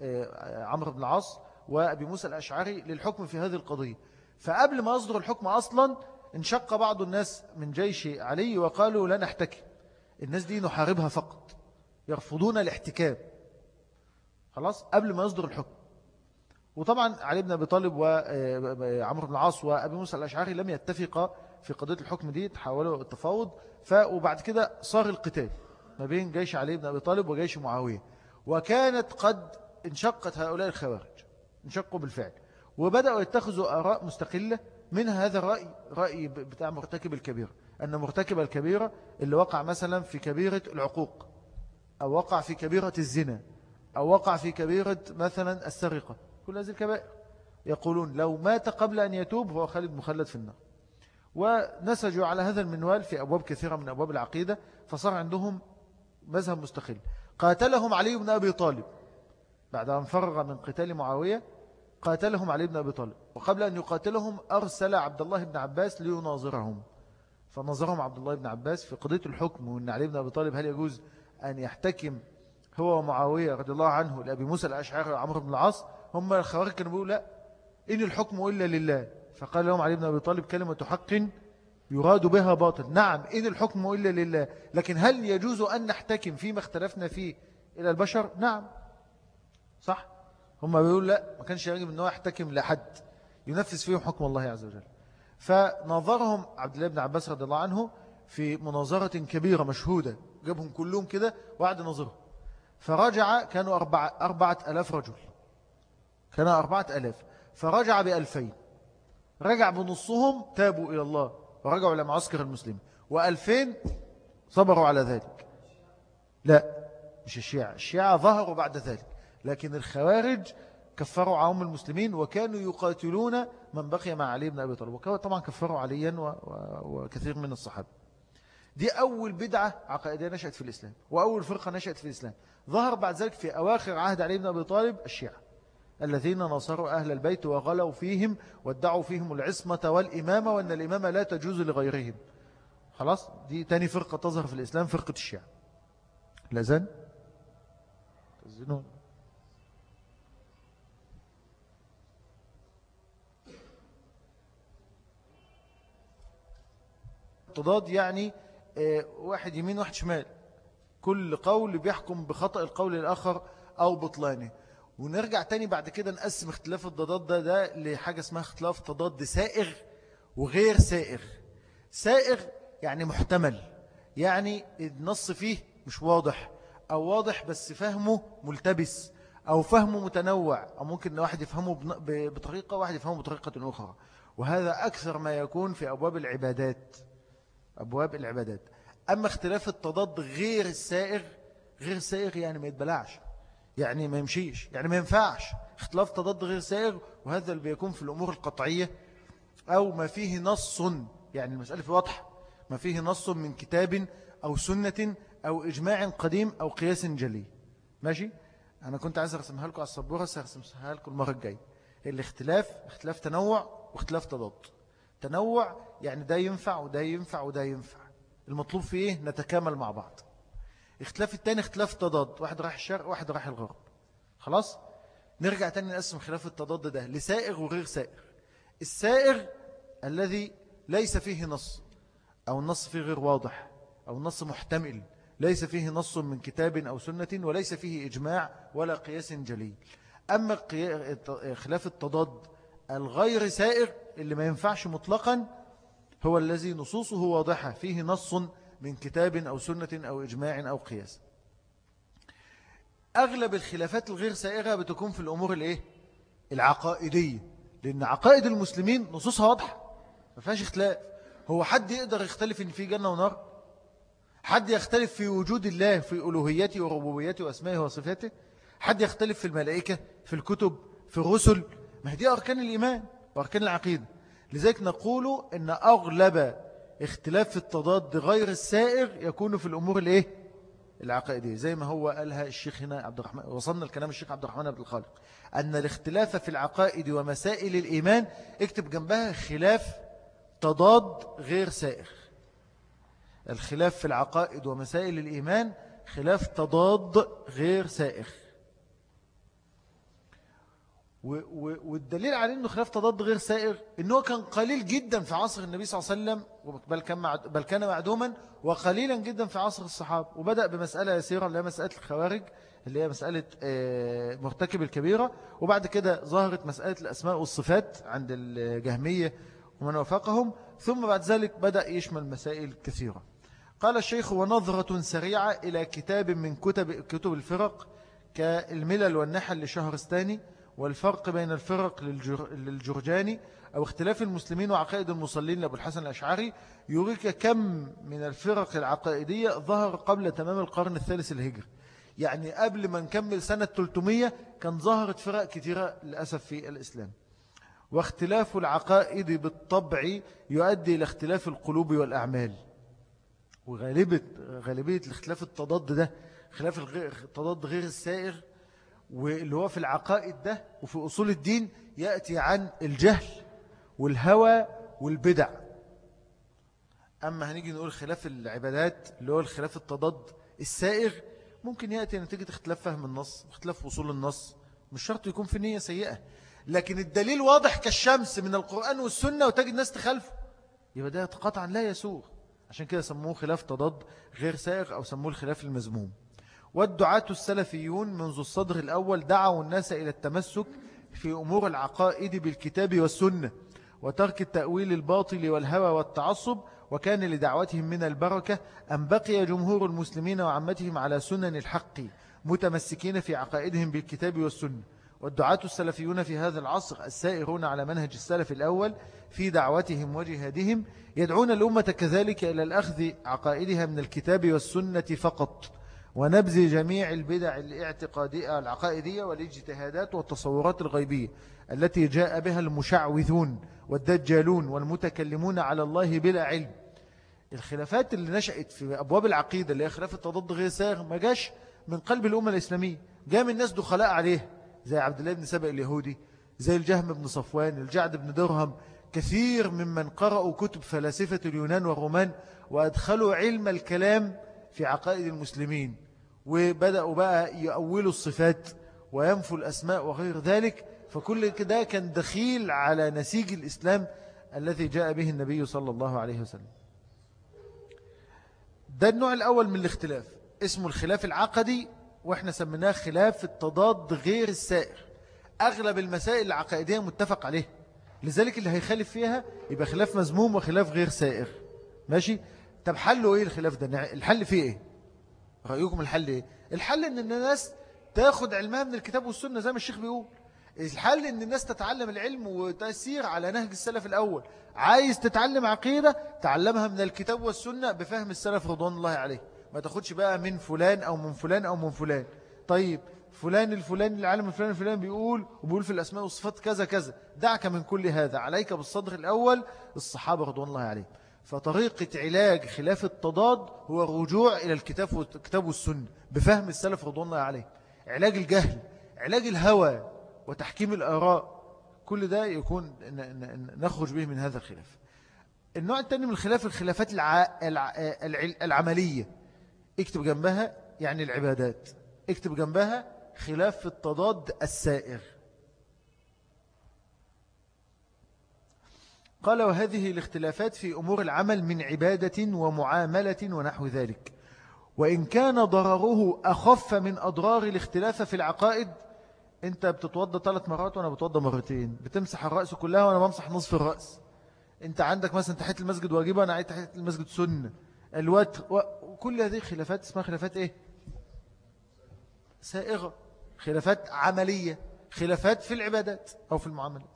آه، عمرو بن العاص وأبي موسى الأشعري للحكم في هذه القضية. فقبل ما يصدر الحكم أصلا انشق بعض الناس من جيش علي وقالوا لا نحتكم. الناس دي نحاربها فقط. يرفضون الاحتكام. خلاص قبل ما يصدر الحكم. وطبعا علي بن أبي طالب وعمرو بن العاص وأبي موسى الأشعري لم يتفقا في قضية الحكم دي تحاولوا التفاوض وبعد كده صار القتال ما بين جيش علي بن أبي طالب وجيش معاوية. وكانت قد انشقت هؤلاء الخوارج انشقوا بالفعل وبدأوا يتخذوا آراء مستقلة من هذا الرأي رأي بتاع مرتكب الكبيرة. أن مرتكب الكبيرة اللي وقع مثلا في كبيرة العقوق أو وقع في كبيرة الزنا أو وقع في كبيرة مثلا السرقة. كل هذه الكبائر يقولون لو مات قبل أن يتوب هو خالد مخلد في النار. ونسجوا على هذا المنوال في أبواب كثيرة من أبواب العقيدة فصار عندهم مذهب مستقل. قاتلهم علي بن أبي طالب. بعد أن فرغ من قتال معاوية قاتلهم علي بن أبي طالب. وقبل أن يقاتلهم أرسل عبد الله بن عباس ليناظرهم. فنظرهم عبد الله بن عباس في قضية الحكم وأن علي بن أبي طالب هل يجوز أن يحتكم هو ومعاوية رضي الله عنه لأبي موسى الأشعار وعمر بن العاص؟ هم الخوارج كانوا بيقولوا لا. إن الحكم إلا لله. فقال لهم علي بن أبي طالب كلمة حق يراد بها باطل. نعم إن الحكم إلا لله لكن هل يجوز أن نحتكم فيما اختلفنا فيه إلى البشر؟ نعم. صح. هم بيقول لا ما كانش يجب أنه يحتكم لحد ينفذ فيهم حكم الله عز وجل. فنظرهم عبد الله بن عباس رضي الله عنه في مناظرة كبيرة مشهودة جابهم كلهم كده وعد نظرهم فرجع كانوا أربعة, أربعة ألاف رجل. كانوا أربعة ألاف. فرجع بألفين. رجع بنصهم تابوا إلى الله ورجعوا إلى معسكر المسلم وألفين صبروا على ذلك. لا مش الشيعة. الشيعة ظهروا بعد ذلك لكن الخوارج كفروا عوام المسلمين وكانوا يقاتلون من بقي مع علي بن أبي طالب. وطبعا كفروا عليا وكثير من الصحابة. دي أول بدعة عقائدية نشأت في الإسلام وأول فرقة نشأت في الإسلام. ظهر بعد ذلك في أواخر عهد علي بن أبي طالب الشيعة. الذين نصروا أهل البيت وغلوا فيهم وادعوا فيهم العصمة والإمامة وأن الإمامة لا تجوز لغيرهم. خلاص؟ دي تاني فرقة تظهر في الإسلام فرقة الشيعة. لازن تزنون تضاد يعني آه، واحد يمين واحد شمال. كل قول بيحكم بخطأ القول الآخر أو بطلانه. ونرجع تاني بعد كده نقسم اختلاف الضداد ده, ده لحاجة اسمها اختلاف تضاد سائغ وغير سائغ سائغ يعني محتمل يعني النص فيه مش واضح أو واضح بس فهمه ملتبس أو فهمه متنوع أو ممكن واحد يفهمه بطريقة واحد يفهمه بطريقة أخرى. وهذا أكثر ما يكون في أبواب العبادات. أبواب العبادات. أما اختلاف التضاد غير السائغ غير السائغ يعني ما يتبلعش. يعني ما يمشيش يعني ما ينفعش. اختلاف تضاد غير سائغ وهذا اللي بيكون في الأمور القطعية. أو ما فيه نص يعني المسألة في واضحة ما فيه نص من كتاب أو سنة أو إجماع قديم أو قياس جلي. ماشي؟ أنا كنت عايز أرسمها لكم على السبورة سأرسمها لكم المرة الجاية. الاختلاف اختلاف تنوع واختلاف تضاد. تنوع يعني ده ينفع وده ينفع وده ينفع. المطلوب في إيه؟ نتكامل مع بعض. اختلاف التاني اختلاف تضاد واحد راح الشرق واحد راح الغرب. خلاص؟ نرجع تاني نقسم خلاف التضاد ده لسائغ وغير سائغ السائغ الذي ليس فيه نص أو النص فيه غير واضح أو النص محتمل ليس فيه نص من كتاب أو سنة وليس فيه إجماع ولا قياس جليل. أما خلاف التضاد الغير سائغ اللي ما ينفعش مطلقا هو الذي نصوصه واضحة فيه نص من كتاب أو سنة أو إجماع أو قياس. أغلب الخلافات الغير سائغة بتكون في الأمور الإيه؟ العقائدية. لأن عقائد المسلمين نصوصها واضحة. ما فيهاش اختلاف. هو حد يقدر يختلف إن في جنة ونار؟ حد يختلف في وجود الله في ألوهيته وربوبيته وأسمائه وصفاته؟ حد يختلف في الملائكة في الكتب في الرسل؟ ما هي دي أركان الإيمان وأركان العقيدة. لذلك نقول أن أغلب اختلاف في التضاد غير السائر يكون في الأمور الإيه؟ العقائدية. زي ما هو قالها الشيخ هنا عبد الرحمن وصلنا الكلام الشيخ عبد الرحمن عبد الخالق أن الاختلاف في العقائد ومسائل الإيمان اكتب جنبها خلاف تضاد غير سائر. الخلاف في العقائد ومسائل الإيمان خلاف تضاد غير سائر. والدليل على أنه خلاف تضاد غير سائر أنه كان قليل جدا في عصر النبي صلى الله عليه وسلم بل كان, بل كان معدوما وقليلا جدا في عصر الصحابة. وبدأ بمسألة يسيرة اللي هي مسألة الخوارج اللي هي مسألة آه، مرتكب الكبيرة. وبعد كده ظهرت مسألة الأسماء والصفات عند الجهمية ومن وفقهم ثم بعد ذلك بدأ يشمل مسائل كثيرة. قال الشيخ ونظرة سريعة إلى كتاب من كتب, كتب الفرق كالملل والنحل لشهرستاني والفرق بين الفرق للجرجاني أو اختلاف المسلمين وعقائد المصلين لأبو الحسن الأشعري يريك كم من الفرق العقائدية ظهر قبل تمام القرن الثالث الهجري يعني قبل ما نكمل سنة 300 كان ظهرت فرق كثيرة للأسف في الإسلام. واختلاف العقائد بالطبع يؤدي إلى اختلاف القلوب والأعمال. وغالبية غالبية الاختلاف التضاد ده خلاف التضاد غير السائر واللي هو في العقائد ده وفي أصول الدين يأتي عن الجهل والهوى والبدع. أما هنيجي نقول خلاف العبادات اللي هو الخلاف التضاد السائغ ممكن يأتي نتيجة اختلاف فهم النص اختلاف وصول النص. مش شرط يكون في نية سيئة. لكن الدليل واضح كالشمس من القرآن والسنة وتجد ناس تخالفه. يبقى ده قطعا لا يسوغ. عشان كده سموه خلاف تضاد غير سائغ أو سموه الخلاف المزموم والدعاة السلفيون منذ الصدر الأول دعوا الناس إلى التمسك في أمور العقائد بالكتاب والسنة وترك التأويل الباطل والهوى والتعصب وكان لدعوتهم من البركة أن بقي جمهور المسلمين وعمتهم على سنن الحق متمسكين في عقائدهم بالكتاب والسنة. والدعاة السلفيون في هذا العصر السائرون على منهج السلف الأول في دعوتهم وجهادهم يدعون الأمة كذلك إلى الأخذ عقائدها من الكتاب والسنة فقط. ونبذ جميع البدع الاعتقادية العقائدية والاجتهادات والتصورات الغيبية التي جاء بها المشعوذون والدجالون والمتكلمون على الله بلا علم. الخلافات اللي نشأت في أبواب العقيدة اللي هي خلاف التضاد غير ساغ ما جاش من قلب الأمة الإسلامية. جاء من الناس دخلاء عليه زي عبد الله بن سبأ اليهودي زي الجهم بن صفوان الجعد بن درهم. كثير ممن قرأوا كتب فلاسفة اليونان والرومان وأدخلوا علم الكلام في عقائد المسلمين. وبدأوا بقى يأولوا الصفات وينفوا الأسماء وغير ذلك فكل كده كان دخيل على نسيج الإسلام الذي جاء به النبي صلى الله عليه وسلم. ده النوع الأول من الاختلاف اسمه الخلاف العقدي وإحنا سميناه خلاف التضاد غير السائر. أغلب المسائل العقائدية متفق عليه لذلك اللي هيخالف فيها يبقى خلاف مزموم وخلاف غير سائر. ماشي؟ طب حله إيه الخلاف ده؟ الحل فيه إيه؟ رأيكم الحل إيه؟ الحل إن الناس تاخد علمها من الكتاب والسنة زي ما الشيخ بيقول. الحل إن الناس تتعلم العلم وتسير على نهج السلف الأول. عايز تتعلم عقيدة تعلمها من الكتاب والسنة بفهم السلف رضوان الله عليه. ما تاخدش بقى من فلان أو من فلان أو من فلان. طيب فلان الفلان العالم الفلان الفلان بيقول وبيقول في الأسماء والصفات كذا كذا. دعك من كل هذا. عليك بالصدر الأول الصحابة رضوان الله عليه فطريقة علاج خلاف التضاد هو الرجوع إلى الكتاب والكتاب والسنة بفهم السلف رضوان الله عليه. علاج الجهل علاج الهوى وتحكيم الآراء كل ده يكون نخرج به من هذا الخلاف. النوع الثاني من الخلاف الخلافات الع... الع... العملية. اكتب جنبها يعني العبادات. اكتب جنبها خلاف التضاد السائغ قال وهذه الاختلافات في أمور العمل من عبادة ومعاملة ونحو ذلك. وإن كان ضرره أخف من أضرار الاختلاف في العقائد أنت بتتوضى ثلاث مرات وأنا بتوضى مرتين. بتمسح الرأس كلها وأنا بمسح نصف الرأس. أنت عندك مثلا تحية المسجد واجبة أنا عايز تحية المسجد سنة. الوتر وكل هذه خلافات اسمها خلافات إيه؟ سائغة. خلافات عملية. خلافات في العبادات أو في المعاملات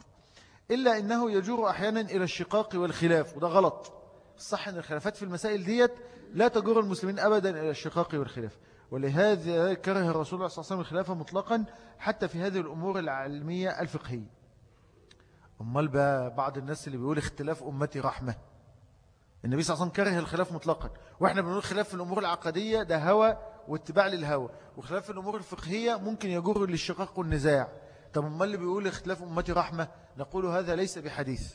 إلا أنه يجور أحيانا إلى الشقاق والخلاف وده غلط. الصح أن الخلافات في المسائل ديت لا تجر المسلمين أبدا إلى الشقاق والخلاف. ولهذا كره الرسول صلى الله عليه وسلم الخلافة مطلقا حتى في هذه الأمور العلمية الفقهية. أمال بعض الناس اللي بيقول اختلاف أمتي رحمة. النبي صلى الله عليه وسلم كره الخلاف مطلقا. وإحنا بنقول خلاف في الأمور العقدية ده هوى واتباع للهوى. وخلاف في الأمور الفقهية ممكن يجر للشقاق والنزاع. طب أمال اللي بيقول اختلاف أمتي رحمة؟ نقول هذا ليس بحديث.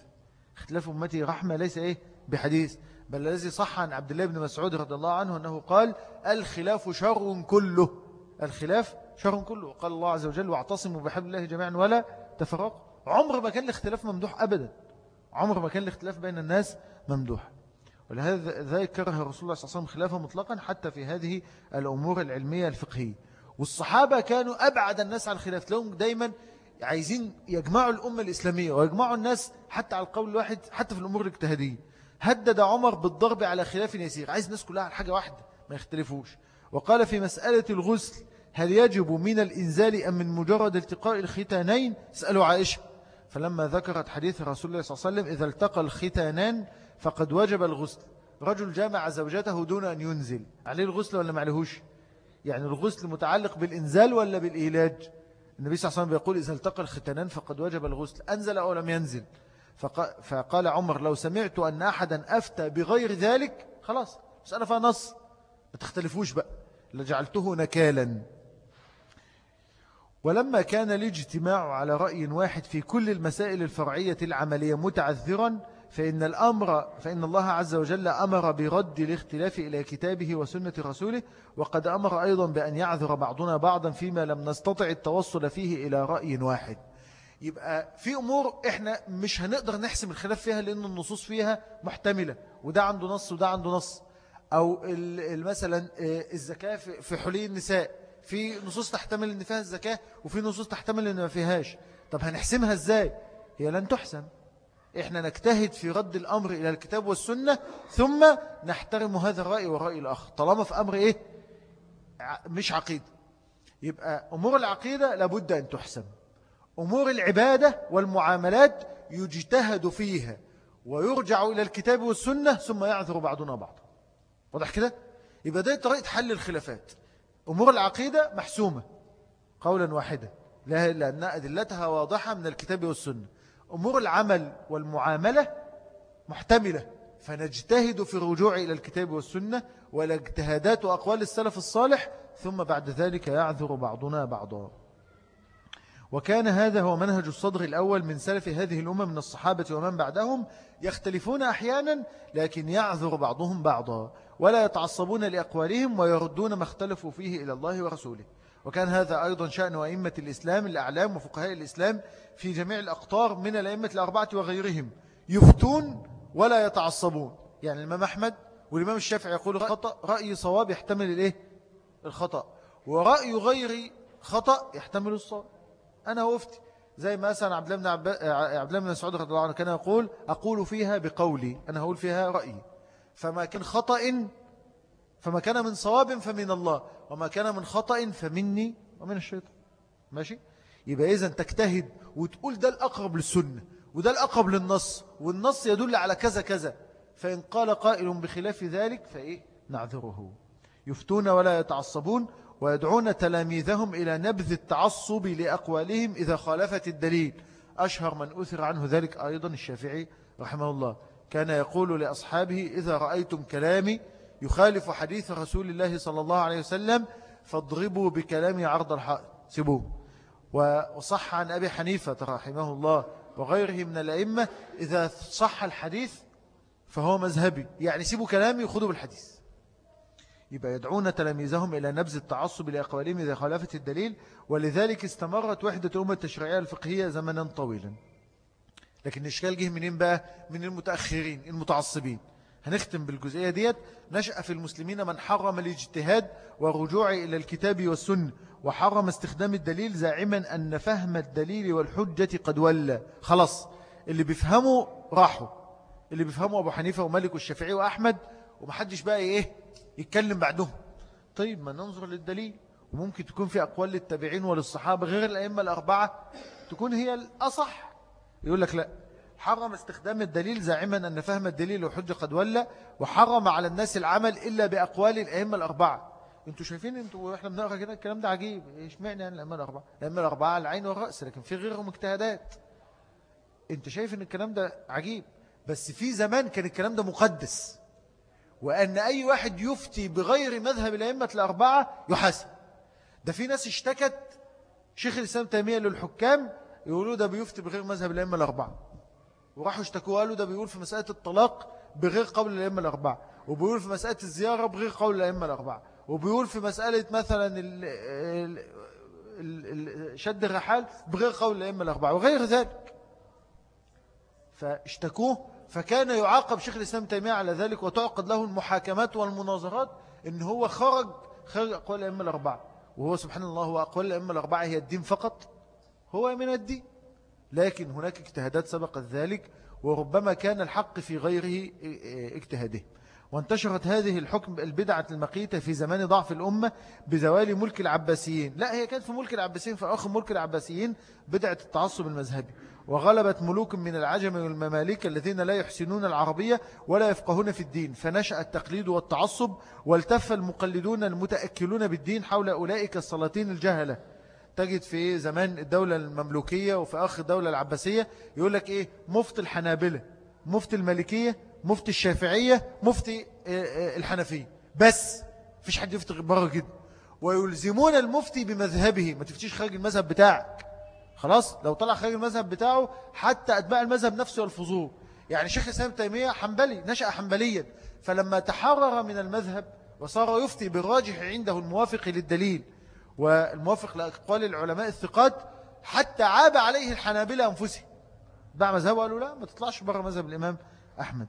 اختلاف أمتي رحمة ليس إيه؟ بحديث. بل الذي صح عن عبد الله بن مسعود رضي الله عنه أنه قال الخلاف شر كله. الخلاف شر كله. قال الله عز وجل واعتصموا بحبل الله جميعا ولا تفرقوا. عمر ما كان الاختلاف ممدوح أبدا. عمر ما كان الاختلاف بين الناس ممدوح. ولهذا ذلك كره رسول الله صلى الله عليه وسلم خلافه مطلقا حتى في هذه الأمور العلمية الفقهية. والصحابة كانوا أبعد الناس عن الخلاف. لهم دايما عايزين يجمعوا الأمة الإسلامية ويجمعوا الناس حتى على القول الواحد حتى في الأمور الاجتهادية. هدد عمر بالضرب على خلاف يسير. عايز الناس كلها على حاجة واحدة ما يختلفوش. وقال في مسألة الغسل هل يجب من الإنزال أم من مجرد التقاء الختانين؟ سألوا عائشة. فلما ذكرت حديث رسول الله صلى الله عليه وسلم إذا التقى الختانان فقد وجب الغسل. رجل جامع زوجته دون أن ينزل. عليه الغسل ولا معلهوش يعني الغسل متعلق بالإنزال ولا بالإيلاج النبي صلى الله عليه وسلم يقول إذا التقى الختانان فقد وجب الغسل. أنزل أو لم ينزل؟ فقال عمر لو سمعت أن أحدا أفتى بغير ذلك خلاص مسألة فيها نص. ما تختلفوش بقى. لجعلته نكالا. ولما كان الاجتماع على رأي واحد في كل المسائل الفرعية العملية متعذرا فإن الأمر فإن الله عز وجل أمر برد الاختلاف إلى كتابه وسنة رسوله وقد أمر أيضا بأن يعذر بعضنا بعضا فيما لم نستطع التوصل فيه إلى رأي واحد. يبقى في أمور إحنا مش هنقدر نحسم الخلاف فيها لأن النصوص فيها محتملة وده عنده نص وده عنده نص. أو مثلا آه، الزكاة في حلي النساء. في نصوص تحتمل أن فيها الزكاة وفي نصوص تحتمل أن ما فيهاش. طب هنحسمها إزاي؟ هي لن تحسم. إحنا نجتهد في رد الأمر إلى الكتاب والسنة ثم نحترم هذا الرأي والرأي الآخر. طالما في أمر إيه؟ مش عقيدة. يبقى أمور العقيدة لابد أن تحسم. أمور العبادة والمعاملات يجتهد فيها ويرجع إلى الكتاب والسنة ثم يعذر بعضنا بعض واضح كده؟ يبقى ده طريقة حل الخلافات. أمور العقيدة محسومة. قولا واحدا. لأن أدلتها واضحة من الكتاب والسنة. أمور العمل والمعاملة محتملة. فنجتهد في الرجوع إلى الكتاب والسنة والاجتهادات وأقوال السلف الصالح ثم بعد ذلك يعذر بعضنا بعضا. وكان هذا هو منهج الصدر الأول من سلف هذه الأمة من الصحابة ومن بعدهم. يختلفون أحيانا لكن يعذر بعضهم بعضا. ولا يتعصبون لأقوالهم ويردون ما اختلفوا فيه إلى الله ورسوله. وكان هذا أيضا شأن أئمة الإسلام الأعلام وفقهاء الإسلام في جميع الأقطار من الأئمة الأربعة وغيرهم. يفتون ولا يتعصبون. يعني الإمام أحمد والإمام الشافعي يقول خطأ رأي صواب يحتمل الإيه؟ الخطأ. ورأي غير خطأ يحتمل الصواب. أنا وفتي زي مثلا عبد الله بن عبد الله بن مسعود رضي الله عنه كان يقول أقول فيها بقولي. أنا أقول فيها رأيي. فما كان خطأ فما كان من صواب فمن الله. وما كان من خطأ فمني ومن الشيطان. ماشي؟ يبقى إذا تجتهد وتقول ده الأقرب للسنة وده الأقرب للنص والنص يدل على كذا كذا فإن قال قائل بخلاف ذلك فإيه؟ نعذره. يفتون ولا يتعصبون ويدعون تلاميذهم إلى نبذ التعصب لأقوالهم إذا خالفت الدليل. أشهر من أثر عنه ذلك أيضا الشافعي رحمه الله. كان يقول لأصحابه إذا رأيتم كلامي يخالف حديث رسول الله صلى الله عليه وسلم فاضربوا بكلامي عرض الحائط سيبوه. وصح عن أبي حنيفة رحمه الله وغيره من الأئمة إذا صح الحديث فهو مذهبي. يعني سيبوا كلامي وخذوا بالحديث. يبقى يدعون تلاميذهم إلى نبذ التعصب لأقوالهم إذا خالفت الدليل ولذلك استمرت وحدة الأمة التشريعية الفقهية زمنا طويلا. لكن الإشكال جه منين بقى؟ من المتأخرين المتعصبين. هنختم بالجزئية ديت. نشأ في المسلمين من حرم الاجتهاد والرجوع إلى الكتاب والسنة وحرم استخدام الدليل زاعما أن فهم الدليل والحجة قد ولى خلاص اللي بيفهموا راحوا. اللي بيفهموا أبو حنيفة ومالك والشافعي وأحمد ومحدش بقى إيه يتكلم بعدهم. طيب ما ننظر للدليل. وممكن تكون في أقوال للتابعين وللصحابة غير الأئمة الأربعة تكون هي الأصح. يقول لك لا حرم استخدام الدليل زاعما أن فهم الدليل وحجة قد ولى وحرم على الناس العمل إلا بأقوال الأئمة الأربعة. أنتوا شايفين أنتوا وإحنا بنقرأ كده الكلام ده عجيب. إيش معنى يعني الأئمة الأربعة؟ الأئمة الأربعة على العين والرأس لكن في غيرهم اجتهادات. انت شايف إن الكلام ده عجيب؟ بس في زمان كان الكلام ده مقدس. وأن أي واحد يفتي بغير مذهب الأئمة الأربعة يحاسب. ده في ناس اشتكت شيخ الإسلام تيمية للحكام يقولوا ده بيفتي بغير مذهب الأئمة الأربعة. وراحوا اشتكوا قالوا ده بيقول في مسألة الطلاق بغير قول الأئمة الأربعة وبيقول في مسألة الزيارة بغير قول الأئمة الأربعة وبيقول في مسألة مثلا شد الرحال بغير قول الأئمة الأربعة وغير ذلك. فاشتكوه فكان يعاقب شيخ الإسلام تيمية على ذلك وتعقد له المحاكمات والمناظرات إن هو خرج خرج أقوال الأئمة الأربعة. وهو سبحان الله هو أقوال الأئمة الأربعة هي الدين فقط هو من الدين. لكن هناك اجتهادات سبقت ذلك وربما كان الحق في غيره اجتهاده. وانتشرت هذه الحكم البدعة المقيتة في زمان ضعف الأمة بزوال ملك العباسيين. لا هي كانت في ملك العباسيين آخر ملك العباسيين بدعة التعصب المذهبي. وغلبت ملوك من العجم والمماليك الذين لا يحسنون العربية ولا يفقهون في الدين. فنشأ التقليد والتعصب والتف المقلدون المتأكلون بالدين حول أولئك السلاطين الجهلة. تجد في زمان الدولة المملوكية وفي آخر الدولة العباسية يقول لك إيه؟ مفتي الحنابلة مفتي المالكية مفتي الشافعية مفتي آه، آه، الحنفية. بس فيش حد يفتي بره كده. ويلزمون المفتي بمذهبه. ما تفتيش خارج المذهب بتاعك. خلاص؟ لو طلع خارج المذهب بتاعه حتى أتباع المذهب نفسه يلفظوه. يعني شيخ الإسلام تيمية حنبلي نشأ حنبليا. فلما تحرر من المذهب وصار يفتي بالراجح عنده الموافق للدليل والموافق لأقوال العلماء الثقات حتى عاب عليه الحنابلة أنفسهم باع مذهبه قالوا لا ما تطلعش بره مذهب الإمام أحمد.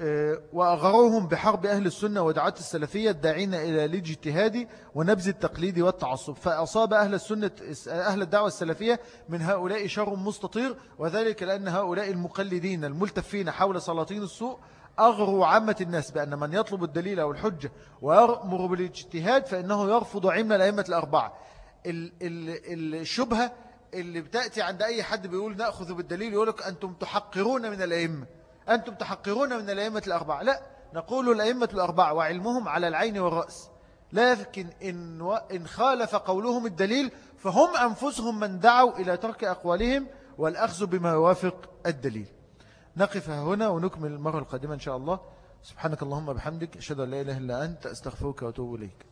آه، وأغروهم بحرب أهل السنة ودعاة السلفية الداعين إلى الاجتهاد ونبذ التقليد والتعصب. فأصاب أهل السنة أهل الدعوة السلفية من هؤلاء شر مستطير وذلك لأن هؤلاء المقلدين الملتفين حول سلاطين السوء أغروا عامة الناس بأن من يطلب الدليل أو الحجة ويأمر بالاجتهاد فإنه يرفض عمل الأئمة الأربعة. الشبهة اللي بتأتي عند أي حد بيقول نأخذ بالدليل يقولك أنتم تحقرون من الأئمة أنتم تحقرون من الأئمة الأربعة. لا نقول الأئمة الأربعة وعلمهم على العين والرأس. لكن إن, إن خالف قولهم الدليل فهم أنفسهم من دعوا إلى ترك أقوالهم والأخذ بما يوافق الدليل. نقف هنا ونكمل المرة القادمة إن شاء الله. سبحانك اللهم بحمدك أشهد أن لا إله إلا أنت أستغفرك وأتوب إليك.